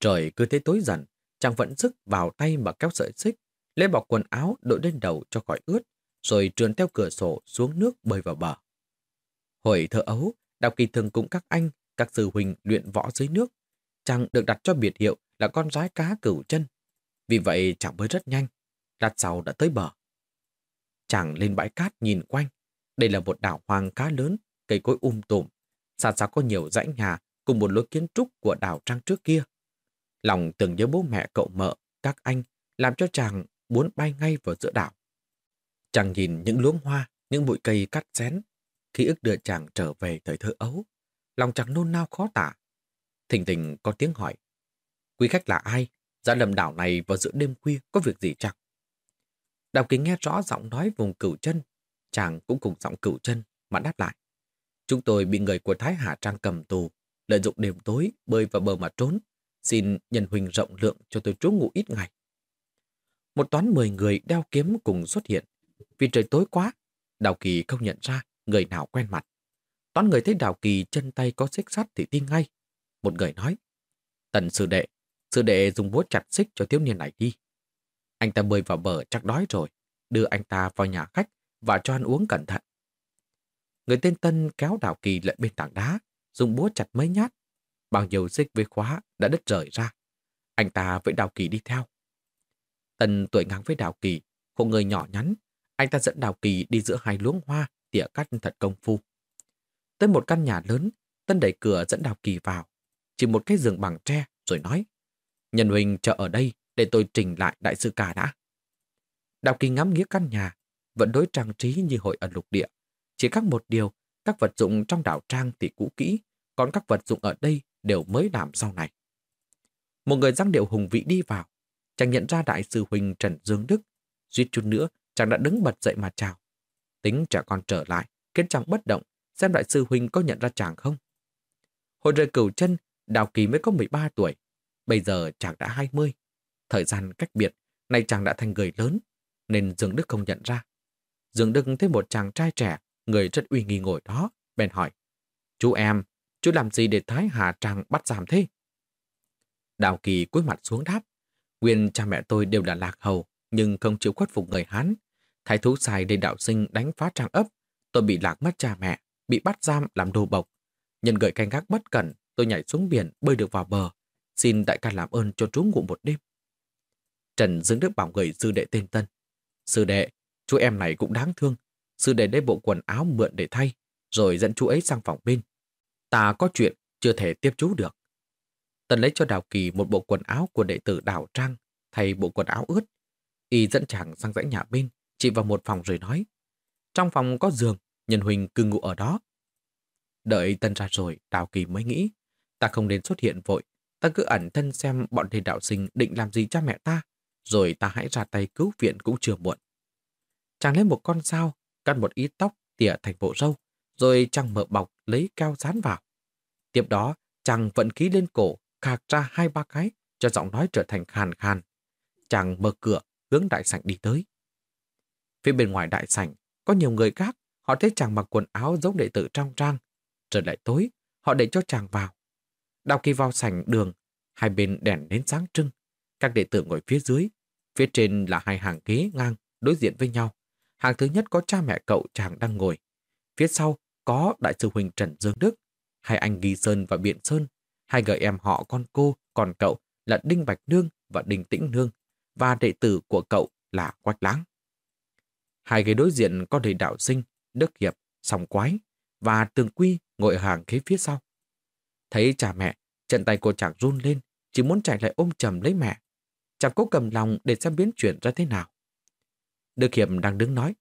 Trời cứ thế tối dần, chàng vẫn sức vào tay mà kéo sợi xích, lấy bọc quần áo đội lên đầu cho khỏi ướt, rồi trườn theo cửa sổ xuống nước bơi vào bờ. Hồi thơ ấu, Đào Kỳ thường cùng các anh, các sư huynh luyện võ dưới nước. Chàng được đặt cho biệt hiệu là con rái cá cửu chân. Vì vậy chàng bơi rất nhanh, lát sau đã tới bờ. Chàng lên bãi cát nhìn quanh. Đây là một đảo hoang khá lớn, cây cối um tùm. Xa xa có nhiều dãy nhà cùng một lối kiến trúc của đảo trang trước kia. Lòng tưởng nhớ bố mẹ cậu mợ, các anh, làm cho chàng muốn bay ngay vào giữa đảo. Chàng nhìn những luống hoa, những bụi cây cắt xén. Ký ức đưa chàng trở về thời thơ ấu. Lòng chàng nôn nao khó tả. Thình thình có tiếng hỏi. Quý khách là ai? Ra lầm đảo này vào giữa đêm khuya có việc gì chẳng? Đào kính nghe rõ giọng nói vùng cửu chân. Chàng cũng cùng giọng cửu chân mà đáp lại. Chúng tôi bị người của Thái Hà Trang cầm tù, lợi dụng đêm tối bơi vào bờ mà trốn. Xin nhân huynh rộng lượng cho tôi trú ngủ ít ngày. Một toán mười người đeo kiếm cùng xuất hiện. Vì trời tối quá, Đào Kỳ không nhận ra người nào quen mặt. Toán người thấy Đào Kỳ chân tay có xích sắt thì tin ngay. Một người nói, Tần sư đệ, sư đệ dùng búa chặt xích cho thiếu niên này đi. Anh ta bơi vào bờ chắc đói rồi, đưa anh ta vào nhà khách và cho ăn uống cẩn thận. Người tên Tân kéo Đào Kỳ lại bên tảng đá, dùng búa chặt mấy nhát. Bao nhiêu xích với khóa đã đứt rời ra. Anh ta với Đào Kỳ đi theo. Tân tuổi ngang với Đào Kỳ, khổ người nhỏ nhắn. anh ta dẫn Đào Kỳ đi giữa hai luống hoa, tỉa cắt thật công phu. Tới một căn nhà lớn, Tân đẩy cửa dẫn Đào Kỳ vào. Chỉ một cái giường bằng tre, rồi nói. Nhân huynh chờ ở đây để tôi trình lại đại sư cả đã. Đào Kỳ ngắm nghĩa căn nhà, vẫn đối trang trí như hội ở lục địa. Chỉ khác một điều, các vật dụng trong đảo trang thì cũ kỹ, còn các vật dụng ở đây đều mới làm sau này. Một người giang điệu hùng vị đi vào, chàng nhận ra đại sư huynh Trần Dương Đức. Duy chút nữa, chàng đã đứng bật dậy mà chào. Tính trẻ con trở lại, khiến chàng bất động, xem đại sư huynh có nhận ra chàng không. Hồi rời cửu chân, Đào Kỳ mới có 13 tuổi, bây giờ chàng đã 20. Thời gian cách biệt, nay chàng đã thành người lớn, nên Dương Đức không nhận ra. Dương Đức thấy một chàng trai trẻ, người rất uy nghi ngồi đó, bèn hỏi. Chú em, chú làm gì để Thái Hà Trang bắt giảm thế? Đào Kỳ cúi mặt xuống đáp. Nguyên cha mẹ tôi đều là lạc hầu, nhưng không chịu khuất phục người Hán. Thái thú xài để đạo sinh đánh phá trang ấp. Tôi bị lạc mất cha mẹ, bị bắt giam làm đồ bộc. Nhân gợi canh gác bất cẩn, tôi nhảy xuống biển bơi được vào bờ. Xin đại ca làm ơn cho chú ngủ một đêm. Trần Dương Đức bảo người sư đệ tên Tân. Sư đệ, chú em này cũng đáng thương. Sư đệ lấy bộ quần áo mượn để thay, rồi dẫn chú ấy sang phòng bên. Ta có chuyện, chưa thể tiếp chú được. Tần lấy cho Đào Kỳ một bộ quần áo của đệ tử Đào Trang, thay bộ quần áo ướt. Y dẫn chàng sang dãy nhà bên, chỉ vào một phòng rồi nói. Trong phòng có giường, nhân huynh cứ ngủ ở đó. Đợi Tân ra rồi, Đào Kỳ mới nghĩ. Ta không nên xuất hiện vội, ta cứ ẩn thân xem bọn thầy đạo sinh định làm gì cha mẹ ta, rồi ta hãy ra tay cứu viện cũng chưa muộn. Chàng lấy một con dao, cắt một ít tóc, tỉa thành bộ râu, rồi chàng mở bọc lấy keo dán vào. Tiếp đó, chàng vận khí lên cổ, khạc ra hai ba cái, cho giọng nói trở thành khàn khàn. Chàng mở cửa, hướng đại sảnh đi tới. Phía bên ngoài đại sảnh, có nhiều người khác, họ thấy chàng mặc quần áo giống đệ tử trong trang. Trời lại tối, họ để cho chàng vào. Đào kỳ vào sảnh đường, hai bên đèn đến sáng trưng. Các đệ tử ngồi phía dưới, phía trên là hai hàng ghế ngang, đối diện với nhau. Hàng thứ nhất có cha mẹ cậu chàng đang ngồi. Phía sau có đại sư huynh Trần Dương Đức, hai anh Ghi Sơn và Biện Sơn Hai người em họ con cô, còn cậu là Đinh Bạch Nương và Đinh Tĩnh Nương, và đệ tử của cậu là Quách Láng. Hai ghế đối diện có thầy đạo sinh, Đức Hiệp, sòng Quái và Tường Quy ngồi hàng ghế phía sau. Thấy cha mẹ, trận tay cô chàng run lên, chỉ muốn chạy lại ôm chầm lấy mẹ. Chàng cố cầm lòng để xem biến chuyển ra thế nào. Đức Hiệp đang đứng nói.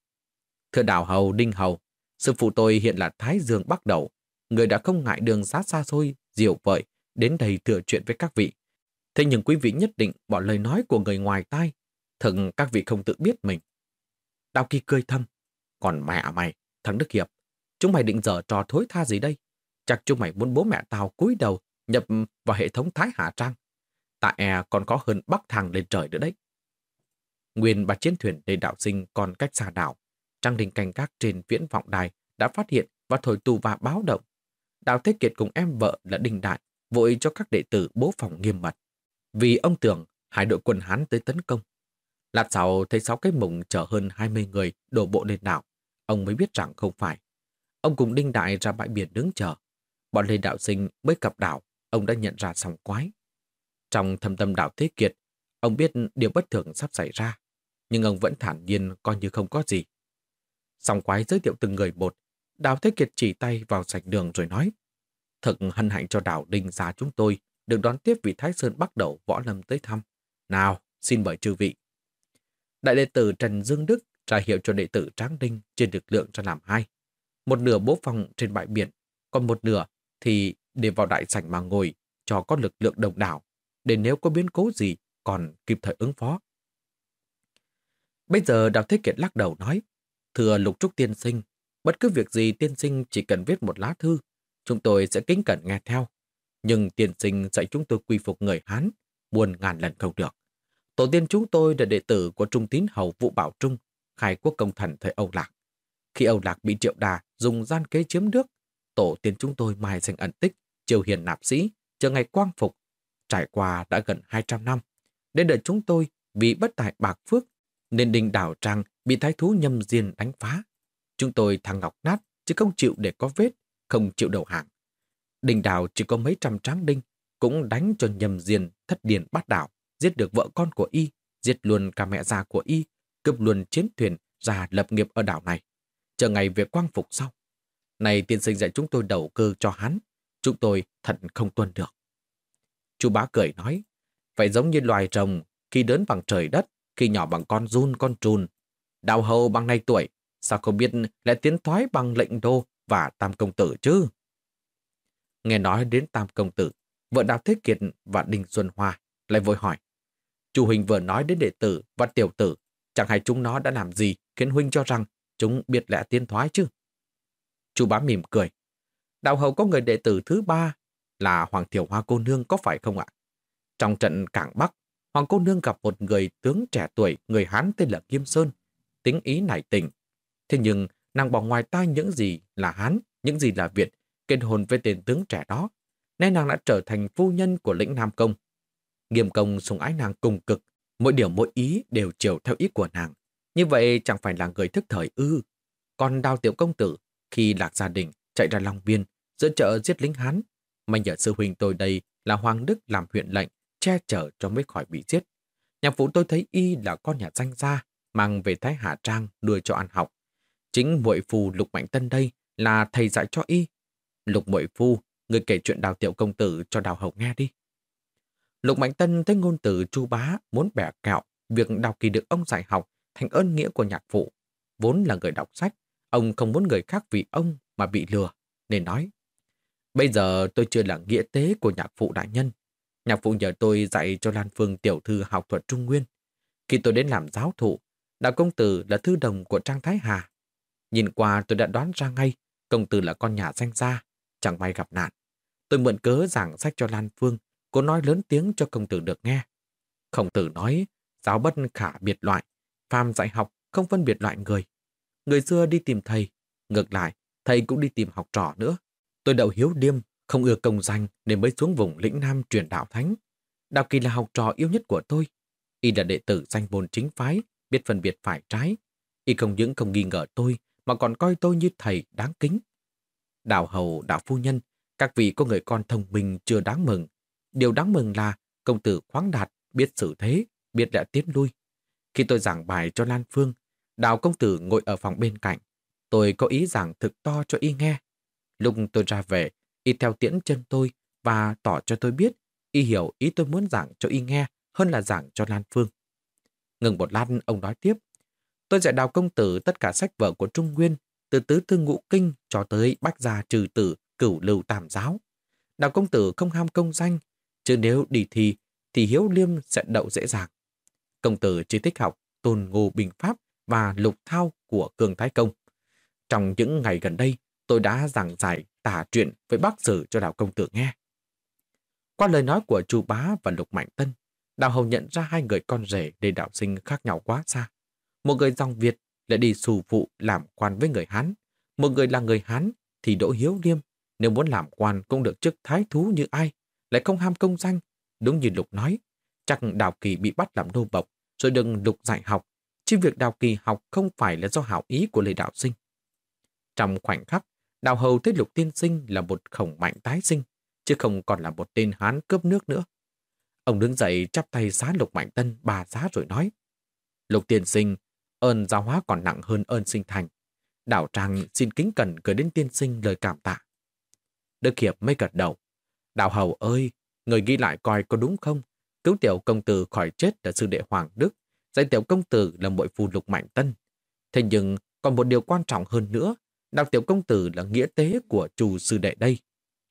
Thưa đạo hầu, đinh hầu, sư phụ tôi hiện là Thái Dương Bắc Đầu. Người đã không ngại đường xa xa xôi, diệu vợi, đến đây thừa chuyện với các vị. Thế nhưng quý vị nhất định bỏ lời nói của người ngoài tai, thật các vị không tự biết mình. Đào Kỳ cười thầm, còn mẹ mày, thằng Đức Hiệp, chúng mày định dở trò thối tha gì đây? Chắc chúng mày muốn bố mẹ tao cúi đầu nhập vào hệ thống Thái Hạ Trang. Tạ e còn có hơn bắc thằng lên trời nữa đấy. Nguyên bà chiến thuyền để đạo sinh còn cách xa đảo. Trang đình canh các trên viễn vọng đài đã phát hiện và thổi tù và báo động. Đào Thế Kiệt cùng em vợ là đình Đại vội cho các đệ tử bố phòng nghiêm mật. Vì ông tưởng hai đội quân Hán tới tấn công. Lát sau thấy sáu cái mùng chở hơn 20 người đổ bộ lên đảo. Ông mới biết rằng không phải. Ông cùng Đinh Đại ra bãi biển đứng chờ. Bọn Lê Đạo Sinh mới cập đảo, ông đã nhận ra sòng quái. Trong thâm tâm đảo Thế Kiệt, ông biết điều bất thường sắp xảy ra, nhưng ông vẫn thản nhiên coi như không có gì. Sòng quái giới thiệu từng người một, Đào Thế Kiệt chỉ tay vào sạch đường rồi nói Thật hân hạnh cho đảo Đinh gia chúng tôi được đón tiếp vị Thái Sơn bắt đầu võ lâm tới thăm. Nào, xin mời chư vị. Đại đệ tử Trần Dương Đức ra hiệu cho đệ tử Tráng Đinh trên lực lượng ra làm hai. Một nửa bố phòng trên bãi biển, còn một nửa thì để vào đại sảnh mà ngồi cho có lực lượng đồng đảo, để nếu có biến cố gì còn kịp thời ứng phó. Bây giờ Đào Thế Kiệt lắc đầu nói, Thưa Lục Trúc Tiên Sinh, bất cứ việc gì tiên sinh chỉ cần viết một lá thư chúng tôi sẽ kính cẩn nghe theo. Nhưng tiên sinh dạy chúng tôi quy phục người Hán, buồn ngàn lần không được. Tổ tiên chúng tôi là đệ tử của Trung Tín Hầu Vũ Bảo Trung, khai quốc công thần thời Âu Lạc. Khi Âu Lạc bị Triệu Đà dùng gian kế chiếm nước, tổ tiên chúng tôi mai danh ẩn tích, triều hiền nạp sĩ, chờ ngày quang phục. Trải qua đã gần 200 năm. Đến đời chúng tôi vì bất tài bạc phước, nên đình đảo trang bị thái thú nhâm diên đánh phá. Chúng tôi thằng ngọc nát, chứ không chịu để có vết, không chịu đầu hàng. Đình đảo chỉ có mấy trăm tráng đinh, cũng đánh cho nhầm diền thất điền bắt đảo, giết được vợ con của y, giết luôn cả mẹ già của y, cướp luôn chiến thuyền ra lập nghiệp ở đảo này, chờ ngày việc quang phục sau. Này tiên sinh dạy chúng tôi đầu cơ cho hắn, chúng tôi thật không tuân được. Chú bá cười nói, phải giống như loài rồng, khi lớn bằng trời đất, khi nhỏ bằng con run con trùn. Đào hầu bằng nay tuổi, sao không biết lại tiến thoái bằng lệnh đô và tam công tử chứ? Nghe nói đến tam công tử, vợ Đào Thế Kiệt và Đinh Xuân Hoa lại vội hỏi. Chu Huỳnh vừa nói đến đệ tử và tiểu tử, chẳng hay chúng nó đã làm gì khiến Huynh cho rằng chúng biết lẽ tiến thoái chứ? Chu bá mỉm cười. Đạo hầu có người đệ tử thứ ba là Hoàng Thiểu Hoa cô nương có phải không ạ? Trong trận Cảng Bắc, Hoàng cô nương gặp một người tướng trẻ tuổi, người Hán tên là Kim Sơn, tính ý nảy tình. Thế nhưng nàng bỏ ngoài tai những gì là Hán, những gì là Việt, kết hôn với tên tướng trẻ đó, nên nàng đã trở thành phu nhân của lĩnh Nam Công. Nghiêm công sùng ái nàng cùng cực, mỗi điều mỗi ý đều chiều theo ý của nàng. Như vậy chẳng phải là người thức thời ư. Còn đào tiểu công tử, khi lạc gia đình, chạy ra Long Biên, giữa chợ giết lính Hán, mà nhờ sư huynh tôi đây là Hoàng Đức làm huyện lệnh, che chở cho mới khỏi bị giết. Nhạc phụ tôi thấy y là con nhà danh gia, mang về Thái Hạ Trang đưa cho ăn học. Chính muội phù Lục Mạnh Tân đây là thầy dạy cho y. Lục muội phu, người kể chuyện đào tiểu công tử cho đào hậu nghe đi. Lục Mạnh Tân thấy ngôn từ chu bá muốn bẻ kẹo việc đào kỳ được ông dạy học thành ơn nghĩa của nhạc phụ. Vốn là người đọc sách, ông không muốn người khác vì ông mà bị lừa, nên nói. Bây giờ tôi chưa là nghĩa tế của nhạc phụ đại nhân. Nhạc phụ nhờ tôi dạy cho Lan Phương tiểu thư học thuật Trung Nguyên. Khi tôi đến làm giáo thụ, đạo công tử là thư đồng của Trang Thái Hà. Nhìn qua tôi đã đoán ra ngay, công tử là con nhà danh gia, chẳng may gặp nạn. Tôi mượn cớ giảng sách cho Lan Phương, cô nói lớn tiếng cho công tử được nghe. Khổng tử nói, giáo bất khả biệt loại, phàm dạy học không phân biệt loại người. Người xưa đi tìm thầy, ngược lại, thầy cũng đi tìm học trò nữa. Tôi đậu hiếu điêm, không ưa công danh nên mới xuống vùng lĩnh Nam truyền đạo thánh. Đạo Kỳ là học trò yêu nhất của tôi. Y là đệ tử danh môn chính phái, biết phân biệt phải trái. Y không những không nghi ngờ tôi, mà còn coi tôi như thầy đáng kính. Đạo hầu, đạo phu nhân, các vị có người con thông minh chưa đáng mừng. Điều đáng mừng là công tử khoáng đạt, biết xử thế, biết đã tiến lui. Khi tôi giảng bài cho Lan Phương, đào công tử ngồi ở phòng bên cạnh. Tôi có ý giảng thực to cho y nghe. Lúc tôi ra về, y theo tiễn chân tôi và tỏ cho tôi biết y hiểu ý tôi muốn giảng cho y nghe hơn là giảng cho Lan Phương. Ngừng một lát, ông nói tiếp. Tôi dạy đào công tử tất cả sách vở của Trung Nguyên, từ tứ thư ngũ kinh cho tới bách gia trừ tử, cửu lưu tam giáo. Đào công tử không ham công danh, chứ nếu đi thi thì hiếu liêm sẽ đậu dễ dàng. Công tử chỉ thích học tôn ngô bình pháp và lục thao của cường thái công. Trong những ngày gần đây, tôi đã giảng giải tả chuyện với bác sử cho đào công tử nghe. Qua lời nói của chu bá và lục mạnh tân, đào hầu nhận ra hai người con rể để đạo sinh khác nhau quá xa. Một người dòng Việt lại đi xù phụ làm quan với người Hán. Một người là người Hán thì đỗ hiếu liêm. Nếu muốn làm quan cũng được chức thái thú như ai, lại không ham công danh. Đúng như Lục nói, chắc Đào Kỳ bị bắt làm nô bộc, rồi đừng Lục dạy học. Chứ việc Đào Kỳ học không phải là do hảo ý của Lê Đạo Sinh. Trong khoảnh khắc, Đào Hầu thấy Lục Tiên Sinh là một khổng mạnh tái sinh, chứ không còn là một tên Hán cướp nước nữa. Ông đứng dậy chắp tay xá Lục Mạnh Tân bà giá rồi nói, Lục Tiên Sinh, ơn giáo hóa còn nặng hơn ơn sinh thành. Đảo Trang xin kính cẩn gửi đến tiên sinh lời cảm tạ. Đức Hiệp mới gật đầu. Đạo Hầu ơi, người ghi lại coi có đúng không? Cứu tiểu công tử khỏi chết là sư đệ Hoàng Đức, dạy tiểu công tử là muội phù lục mạnh tân. Thế nhưng còn một điều quan trọng hơn nữa Đạo tiểu công tử là nghĩa tế của chủ sư đệ đây.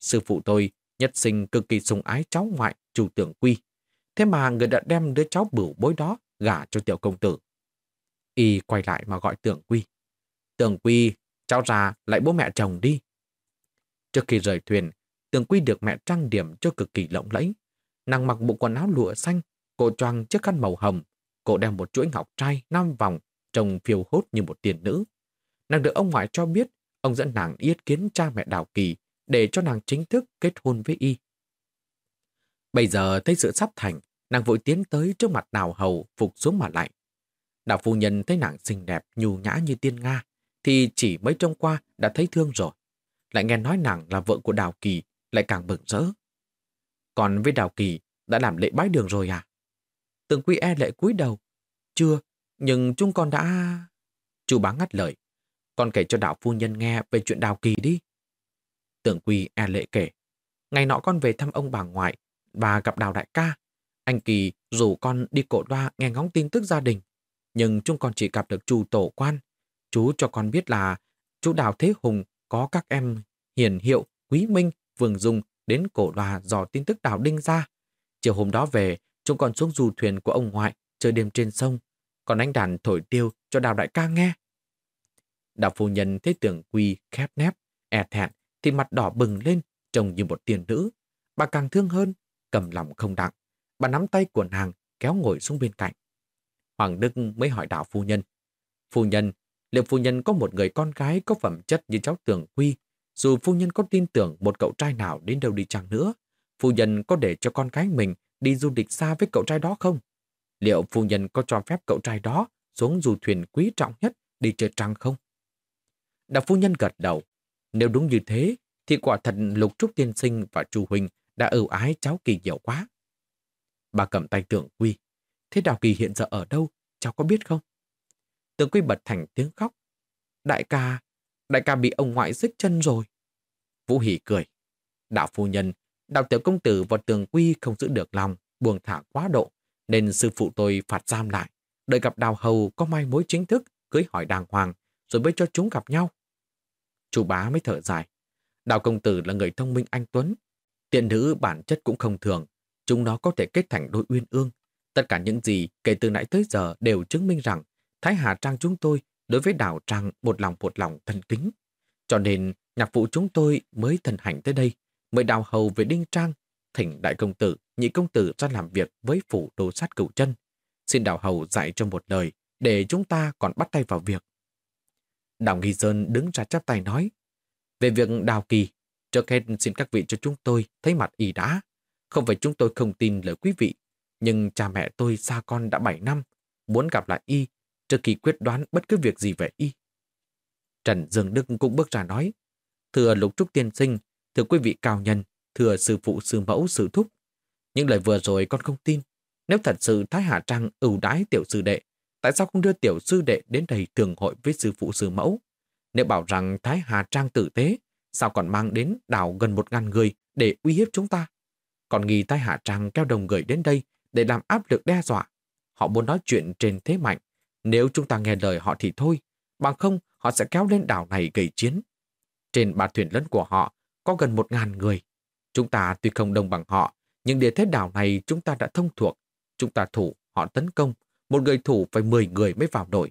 Sư phụ tôi nhất sinh cực kỳ sùng ái cháu ngoại chủ tưởng quy. Thế mà người đã đem đứa cháu bửu bối đó gả cho tiểu công tử. Y quay lại mà gọi tưởng quy. Tưởng quy, cháu ra lại bố mẹ chồng đi. Trước khi rời thuyền, Tường quy được mẹ trang điểm cho cực kỳ lộng lẫy. Nàng mặc bộ quần áo lụa xanh, cổ choàng chiếc khăn màu hồng. cổ đeo một chuỗi ngọc trai năm vòng, trông phiêu hốt như một tiền nữ. Nàng được ông ngoại cho biết ông dẫn nàng yết kiến cha mẹ Đào Kỳ để cho nàng chính thức kết hôn với y. Bây giờ thấy sự sắp thành, nàng vội tiến tới trước mặt Đào Hầu phục xuống mà lại. Đào phu nhân thấy nàng xinh đẹp, nhu nhã như tiên Nga, thì chỉ mấy trông qua đã thấy thương rồi. Lại nghe nói nàng là vợ của Đào Kỳ, lại càng bừng rỡ. Còn với Đào Kỳ, đã làm lễ bái đường rồi à? Tường quy e lệ cúi đầu. Chưa, nhưng chúng con đã... chú bá ngắt lời. Con kể cho đạo phu nhân nghe về chuyện đào kỳ đi. Tường Quy e lệ kể. Ngày nọ con về thăm ông bà ngoại và gặp đào đại ca. Anh Kỳ rủ con đi cổ đoa nghe ngóng tin tức gia đình. Nhưng chúng con chỉ gặp được chú tổ quan. Chú cho con biết là chú Đào Thế Hùng có các em hiền hiệu, quý minh, vương dung đến cổ loa dò tin tức Đào Đinh ra. Chiều hôm đó về, chúng còn xuống du thuyền của ông ngoại chơi đêm trên sông. Còn anh đàn thổi tiêu cho Đào Đại ca nghe. Đào phu nhân thấy tưởng quy khép nép, e thẹn thì mặt đỏ bừng lên, trông như một tiền nữ. Bà càng thương hơn, cầm lòng không đặng. Bà nắm tay của nàng, kéo ngồi xuống bên cạnh. Hoàng Đức mới hỏi đạo phu nhân. Phu nhân, liệu phu nhân có một người con gái có phẩm chất như cháu Tường Quy, dù phu nhân có tin tưởng một cậu trai nào đến đâu đi chăng nữa, phu nhân có để cho con gái mình đi du lịch xa với cậu trai đó không? Liệu phu nhân có cho phép cậu trai đó xuống du thuyền quý trọng nhất đi chơi trăng không? Đạo phu nhân gật đầu. Nếu đúng như thế, thì quả thật Lục Trúc Tiên Sinh và Chu Huynh đã ưu ái cháu Kỳ nhiều quá. Bà cầm tay tưởng Quy. Thế Đào Kỳ hiện giờ ở đâu? Cháu có biết không? Tưởng Quy bật thành tiếng khóc. Đại ca, đại ca bị ông ngoại xích chân rồi. Vũ Hỷ cười. Đạo phu nhân, đạo tiểu công tử và tường quy không giữ được lòng, buông thả quá độ, nên sư phụ tôi phạt giam lại. Đợi gặp đào hầu có mai mối chính thức, cưới hỏi đàng hoàng, rồi mới cho chúng gặp nhau. Chủ bá mới thở dài. Đào công tử là người thông minh anh Tuấn. Tiện nữ bản chất cũng không thường. Chúng nó có thể kết thành đôi uyên ương. Tất cả những gì kể từ nãy tới giờ đều chứng minh rằng Thái Hà Trang chúng tôi đối với đảo Trang một lòng một lòng thân kính. Cho nên nhạc vụ chúng tôi mới thần hành tới đây, mời đào hầu về Đinh Trang, thỉnh đại công tử, nhị công tử ra làm việc với phủ đồ sát cửu chân. Xin đào hầu dạy cho một lời, để chúng ta còn bắt tay vào việc. Đào Nghi Sơn đứng ra chắp tay nói, về việc đào kỳ, trước hết xin các vị cho chúng tôi thấy mặt y đã. Không phải chúng tôi không tin lời quý vị, nhưng cha mẹ tôi xa con đã 7 năm, muốn gặp lại y trước khi quyết đoán bất cứ việc gì về y. Trần Dương Đức cũng bước ra nói, thưa lục trúc tiên sinh, thưa quý vị cao nhân, thưa sư phụ sư mẫu sư thúc. Những lời vừa rồi con không tin. Nếu thật sự Thái Hà Trang ưu đái tiểu sư đệ, tại sao không đưa tiểu sư đệ đến đây thường hội với sư phụ sư mẫu? Nếu bảo rằng Thái Hà Trang tử tế, sao còn mang đến đảo gần một ngàn người để uy hiếp chúng ta? Còn nghi Thái Hà Trang kéo đồng người đến đây để làm áp lực đe dọa. Họ muốn nói chuyện trên thế mạnh. Nếu chúng ta nghe lời họ thì thôi, bằng không họ sẽ kéo lên đảo này gây chiến. Trên ba thuyền lớn của họ có gần một ngàn người. Chúng ta tuy không đông bằng họ, nhưng địa thế đảo này chúng ta đã thông thuộc. Chúng ta thủ, họ tấn công. Một người thủ phải 10 người mới vào nổi.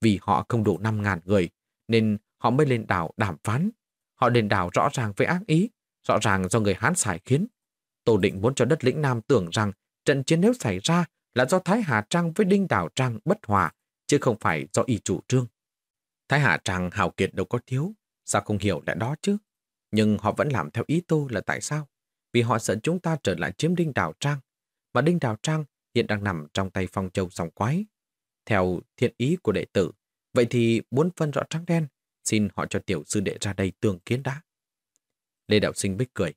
Vì họ không đủ 5 ngàn người, nên họ mới lên đảo đàm phán. Họ lên đảo rõ ràng với ác ý, rõ ràng do người Hán xài khiến. Tô Định muốn cho đất lĩnh Nam tưởng rằng trận chiến nếu xảy ra là do Thái Hà Trang với Đinh Đảo Trang bất hòa, chứ không phải do y chủ trương. Thái hạ tràng hào kiệt đâu có thiếu, sao không hiểu lại đó chứ? Nhưng họ vẫn làm theo ý tô là tại sao? Vì họ sợ chúng ta trở lại chiếm Đinh Đảo Trang, mà Đinh Đảo Trang hiện đang nằm trong tay phong châu sòng quái. Theo thiện ý của đệ tử, vậy thì muốn phân rõ trắng đen, xin họ cho tiểu sư đệ ra đây tương kiến đã. Lê Đạo Sinh bích cười.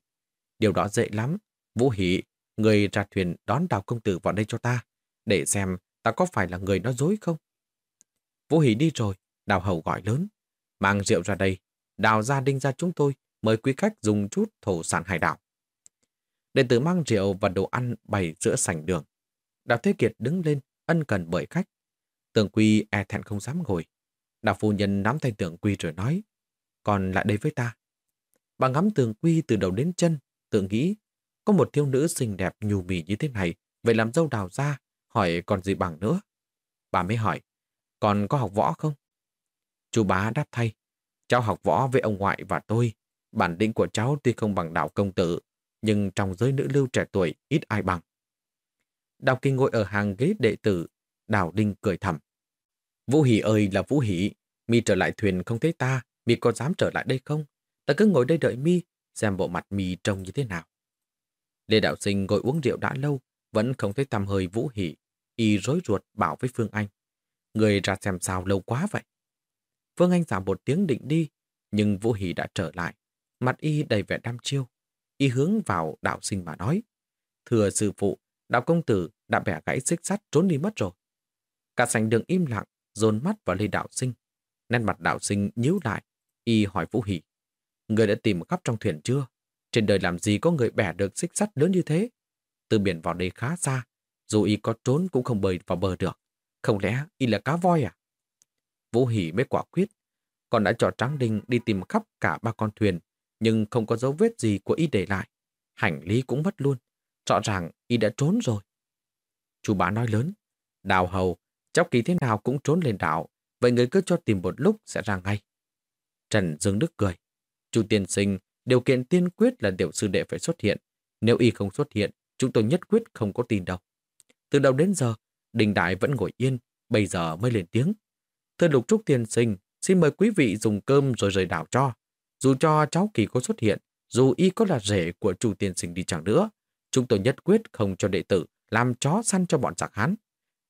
Điều đó dễ lắm. Vũ Hỷ, người ra thuyền đón đào công tử vào đây cho ta, để xem ta có phải là người nói dối không. Vũ Hỷ đi rồi, đào hầu gọi lớn. Mang rượu ra đây, đào gia đinh ra chúng tôi, mời quý khách dùng chút thổ sản hải đảo. Đệ tử mang rượu và đồ ăn bày giữa sảnh đường. Đào Thế Kiệt đứng lên, ân cần bởi khách. Tường Quy e thẹn không dám ngồi. Đào phu nhân nắm tay Tường Quy rồi nói, còn lại đây với ta. Bà ngắm Tường Quy từ đầu đến chân, tự nghĩ, có một thiếu nữ xinh đẹp nhù mì như thế này, vậy làm dâu đào ra, hỏi còn gì bằng nữa. Bà mới hỏi, còn có học võ không? Chú bá đáp thay, cháu học võ với ông ngoại và tôi. Bản lĩnh của cháu tuy không bằng đạo công tử, nhưng trong giới nữ lưu trẻ tuổi ít ai bằng. Đào Kinh ngồi ở hàng ghế đệ tử, Đào Đinh cười thầm. Vũ Hỷ ơi là Vũ Hỷ, mi trở lại thuyền không thấy ta, mi có dám trở lại đây không? Ta cứ ngồi đây đợi mi, xem bộ mặt mi trông như thế nào. Lê Đạo Sinh ngồi uống rượu đã lâu, vẫn không thấy tăm hơi Vũ Hỷ, y rối ruột bảo với Phương Anh. Người ra xem sao lâu quá vậy. Vương Anh giảm một tiếng định đi, nhưng Vũ Hỷ đã trở lại. Mặt y đầy vẻ đam chiêu. Y hướng vào đạo sinh mà nói. Thưa sư phụ, đạo công tử đã bẻ gãy xích sắt trốn đi mất rồi. Cả sảnh đường im lặng, dồn mắt vào Lê Đạo Sinh. Nét mặt đạo sinh nhíu lại, y hỏi Vũ Hỷ. Người đã tìm khắp trong thuyền chưa? Trên đời làm gì có người bẻ được xích sắt lớn như thế? Từ biển vào đây khá xa, dù y có trốn cũng không bơi vào bờ được. Không lẽ y là cá voi à? Vũ Hỷ mới quả quyết. Còn đã cho Tráng Đinh đi tìm khắp cả ba con thuyền, nhưng không có dấu vết gì của y để lại. Hành lý cũng mất luôn. Rõ ràng y đã trốn rồi. Chú bá nói lớn. Đào hầu, cháu kỳ thế nào cũng trốn lên đảo. Vậy người cứ cho tìm một lúc sẽ ra ngay. Trần Dương Đức cười. Chú tiên sinh, điều kiện tiên quyết là tiểu sư đệ phải xuất hiện. Nếu y không xuất hiện, chúng tôi nhất quyết không có tin đâu. Từ đầu đến giờ, Đình Đại vẫn ngồi yên, bây giờ mới lên tiếng. Thưa Lục Trúc tiên sinh, xin mời quý vị dùng cơm rồi rời đảo cho. Dù cho cháu kỳ có xuất hiện, dù y có là rể của chủ tiên sinh đi chẳng nữa, chúng tôi nhất quyết không cho đệ tử làm chó săn cho bọn giặc hán.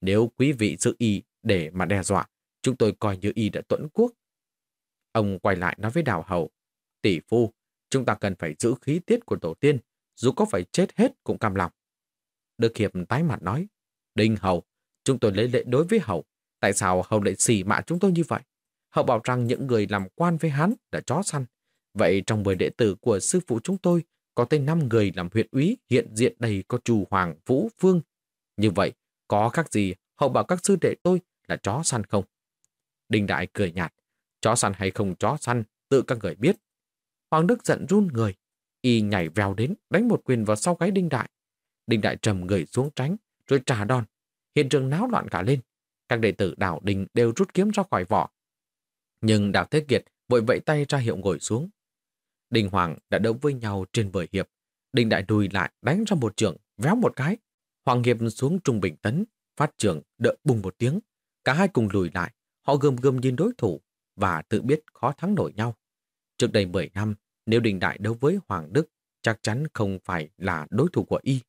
Nếu quý vị giữ y để mà đe dọa, chúng tôi coi như y đã tuẫn quốc. Ông quay lại nói với đào hậu, tỷ phu, chúng ta cần phải giữ khí tiết của tổ tiên, dù có phải chết hết cũng cam lòng. Đức Hiệp tái mặt nói, Đinh Hầu, chúng tôi lấy lệ đối với Hầu, tại sao Hầu lại xỉ mạ chúng tôi như vậy? Hậu bảo rằng những người làm quan với hắn là chó săn. Vậy trong 10 đệ tử của sư phụ chúng tôi, có tới 5 người làm huyện úy hiện diện đầy có trù Hoàng, Vũ, vương Như vậy, có khác gì Hậu bảo các sư đệ tôi là chó săn không? Đinh Đại cười nhạt, chó săn hay không chó săn, tự các người biết. Hoàng Đức giận run người, y nhảy vèo đến đánh một quyền vào sau gáy Đinh Đại. Đinh Đại trầm người xuống tránh, rồi trả đòn. Hiện trường náo loạn cả lên. Các đệ tử đảo Đình đều rút kiếm ra khỏi vỏ. Nhưng đảo Thế Kiệt vội vẫy tay ra hiệu ngồi xuống. đình Hoàng đã đấu với nhau trên bờ hiệp. đình Đại đùi lại đánh ra một trường, véo một cái. Hoàng Hiệp xuống trung bình tấn, phát trường, đợi bùng một tiếng. Cả hai cùng lùi lại, họ gầm gầm nhìn đối thủ và tự biết khó thắng nổi nhau. Trước đây 10 năm, nếu Đình Đại đấu với Hoàng Đức, chắc chắn không phải là đối thủ của Y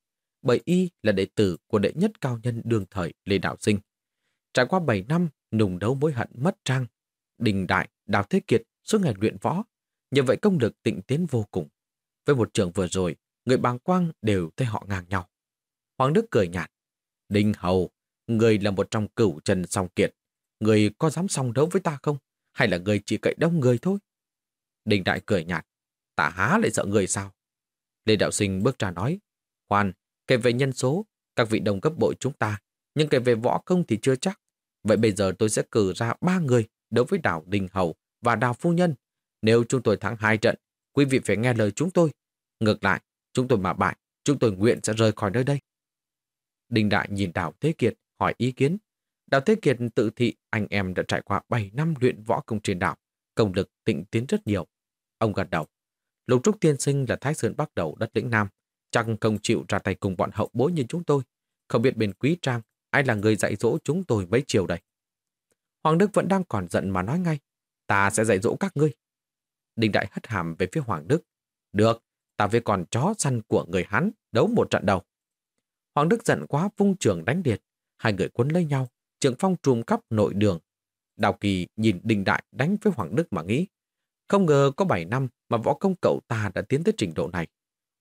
bởi y là đệ tử của đệ nhất cao nhân đương thời Lê Đạo Sinh. Trải qua 7 năm nùng đấu mối hận mất trang, đình đại, đào thế kiệt suốt ngày luyện võ, như vậy công lực tịnh tiến vô cùng. Với một trường vừa rồi, người bàng quang đều thấy họ ngang nhau. Hoàng Đức cười nhạt. Đinh Hầu, người là một trong cửu trần song kiệt. Người có dám song đấu với ta không? Hay là người chỉ cậy đông người thôi? Đình Đại cười nhạt. tả há lại sợ người sao? Lê Đạo Sinh bước ra nói. hoàn Kể về nhân số, các vị đồng cấp bội chúng ta, nhưng kể về võ công thì chưa chắc. Vậy bây giờ tôi sẽ cử ra ba người đối với đảo Đình Hầu và đào Phu Nhân. Nếu chúng tôi thắng hai trận, quý vị phải nghe lời chúng tôi. Ngược lại, chúng tôi mà bại, chúng tôi nguyện sẽ rời khỏi nơi đây. Đình Đại nhìn đảo Thế Kiệt, hỏi ý kiến. Đào Thế Kiệt tự thị anh em đã trải qua 7 năm luyện võ công trên đảo, công lực tịnh tiến rất nhiều. Ông gật đầu. Lục Trúc Tiên Sinh là Thái Sơn bắt đầu đất lĩnh Nam, chẳng không chịu ra tay cùng bọn hậu bối như chúng tôi. Không biết bên quý trang, ai là người dạy dỗ chúng tôi mấy chiều đây. Hoàng Đức vẫn đang còn giận mà nói ngay. Ta sẽ dạy dỗ các ngươi. Đinh Đại hất hàm về phía Hoàng Đức. Được, ta với con chó săn của người hắn đấu một trận đầu. Hoàng Đức giận quá vung trường đánh điệt. Hai người quấn lấy nhau, trường phong trùm cắp nội đường. Đào Kỳ nhìn Đinh Đại đánh với Hoàng Đức mà nghĩ. Không ngờ có 7 năm mà võ công cậu ta đã tiến tới trình độ này.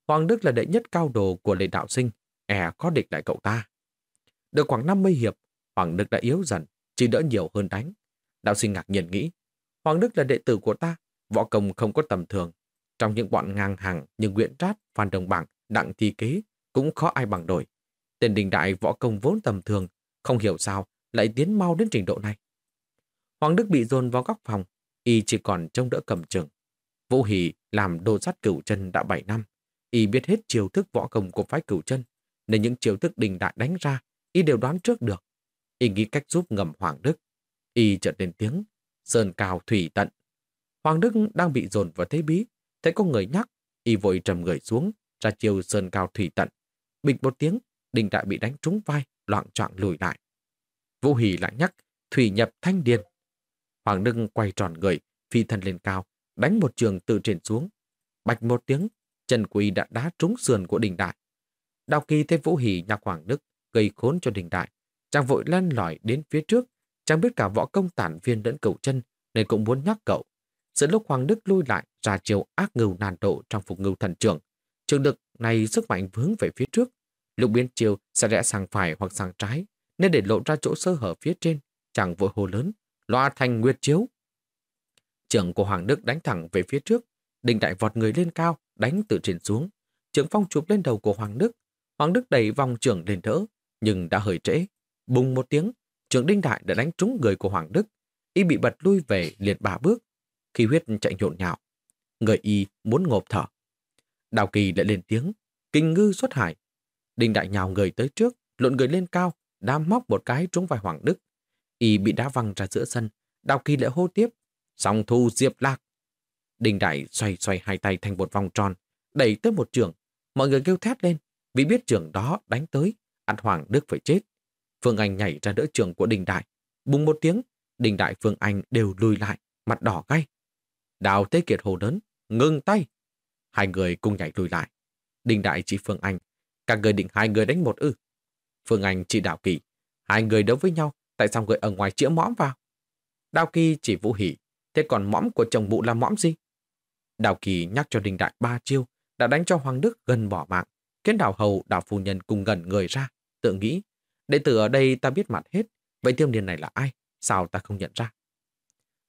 Hoàng Đức là đệ nhất cao đồ của lệ đạo sinh, e có địch lại cậu ta. Được khoảng 50 hiệp, Hoàng Đức đã yếu dần, chỉ đỡ nhiều hơn đánh. Đạo sinh ngạc nhiên nghĩ, Hoàng Đức là đệ tử của ta, võ công không có tầm thường. Trong những bọn ngang hàng như Nguyễn Trát, Phan Đồng Bảng, Đặng Thi Kế, cũng khó ai bằng đổi. Tên đình đại võ công vốn tầm thường, không hiểu sao lại tiến mau đến trình độ này. Hoàng Đức bị dồn vào góc phòng, y chỉ còn trông đỡ cầm trường. Vũ Hỷ làm đồ sắt cửu chân đã 7 năm, Y biết hết chiều thức võ công của phái cửu chân, nên những chiều thức đình đại đánh ra, Y đều đoán trước được. Y nghĩ cách giúp ngầm Hoàng Đức. Y chợt lên tiếng, sơn cao thủy tận. Hoàng Đức đang bị dồn vào thế bí, thấy có người nhắc, Y vội trầm người xuống, ra chiều sơn cao thủy tận. Bịch một tiếng, đình đại bị đánh trúng vai, loạn trọng lùi lại. Vũ Hỷ lại nhắc, thủy nhập thanh điền. Hoàng Đức quay tròn người, phi thân lên cao, đánh một trường từ trên xuống. Bạch một tiếng, Trần Quỳ đã đá trúng sườn của đình đại. Đào Kỳ thấy Vũ Hỷ nhạc Hoàng Đức gây khốn cho đình đại. Chàng vội len lỏi đến phía trước. Chàng biết cả võ công tản viên lẫn cậu chân nên cũng muốn nhắc cậu. Giữa lúc Hoàng Đức lui lại ra chiều ác ngưu nàn độ trong phục ngưu thần trưởng. Trường lực này sức mạnh vướng về phía trước. Lúc biến chiều sẽ rẽ sang phải hoặc sang trái nên để lộ ra chỗ sơ hở phía trên. Chàng vội hồ lớn. Loa thành nguyệt chiếu. Trường của Hoàng Đức đánh thẳng về phía trước, đình Đại vọt người lên cao, đánh từ trên xuống. Trưởng phong chụp lên đầu của Hoàng Đức. Hoàng Đức đẩy vòng trưởng lên đỡ, nhưng đã hơi trễ. Bùng một tiếng, trưởng Đinh Đại đã đánh trúng người của Hoàng Đức. Y bị bật lui về liền ba bước. Khi huyết chạy nhộn nhạo, người Y muốn ngộp thở. Đào Kỳ lại lên tiếng, kinh ngư xuất hải. Đinh Đại nhào người tới trước, lộn người lên cao, đá móc một cái trúng vai Hoàng Đức. Y bị đá văng ra giữa sân, Đào Kỳ lại hô tiếp, song thu diệp lạc. Đinh Đại xoay xoay hai tay thành một vòng tròn, đẩy tới một trường. Mọi người kêu thét lên, vì biết trường đó đánh tới, ăn Hoàng Đức phải chết. Phương Anh nhảy ra đỡ trường của Đình Đại. Bùng một tiếng, Đình Đại Phương Anh đều lùi lại, mặt đỏ gay. Đào Tế Kiệt hồ lớn, ngừng tay. Hai người cùng nhảy lùi lại. Đình Đại chỉ Phương Anh, các người định hai người đánh một ư. Phương Anh chỉ Đào Kỳ, hai người đấu với nhau, tại sao người ở ngoài chĩa mõm vào? Đào Kỳ chỉ Vũ Hỷ, thế còn mõm của chồng mụ là mõm gì? Đào Kỳ nhắc cho Đình Đại ba chiêu, đã đánh cho Hoàng Đức gần bỏ mạng, khiến Đào Hầu, Đào Phu Nhân cùng gần người ra, tự nghĩ, đệ tử ở đây ta biết mặt hết, vậy tiêu niên này là ai? Sao ta không nhận ra?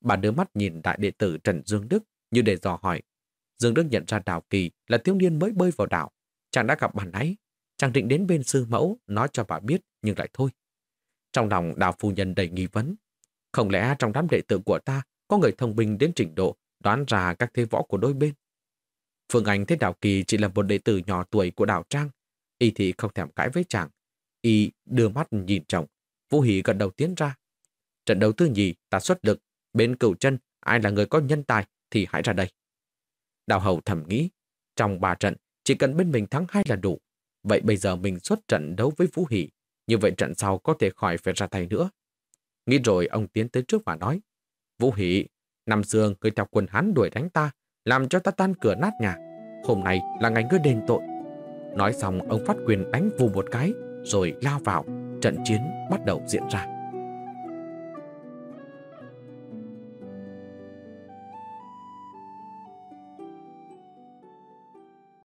Bà đưa mắt nhìn đại đệ tử Trần Dương Đức như để dò hỏi. Dương Đức nhận ra Đào Kỳ là thiếu niên mới bơi vào đảo. Chàng đã gặp bà nãy. Chàng định đến bên sư mẫu nói cho bà biết nhưng lại thôi. Trong lòng Đào Phu Nhân đầy nghi vấn. Không lẽ trong đám đệ tử của ta có người thông minh đến trình độ đoán ra các thế võ của đôi bên? Phương Anh thấy Đào Kỳ chỉ là một đệ tử nhỏ tuổi của Đào Trang. Y thì không thèm cãi với chàng. Y đưa mắt nhìn trọng, Vũ Hỷ gần đầu tiến ra. Trận đấu thứ nhì ta xuất lực. Bên cửu chân, ai là người có nhân tài thì hãy ra đây. Đào Hầu thầm nghĩ, trong ba trận, chỉ cần bên mình thắng hai là đủ. Vậy bây giờ mình xuất trận đấu với Vũ Hỷ, như vậy trận sau có thể khỏi phải ra tay nữa. Nghĩ rồi ông tiến tới trước và nói, Vũ Hỷ, năm xưa người theo quân Hán đuổi đánh ta, làm cho ta tan cửa nát nhà. Hôm nay là ngày ngươi đền tội. Nói xong ông phát quyền đánh vù một cái, rồi lao vào, trận chiến bắt đầu diễn ra.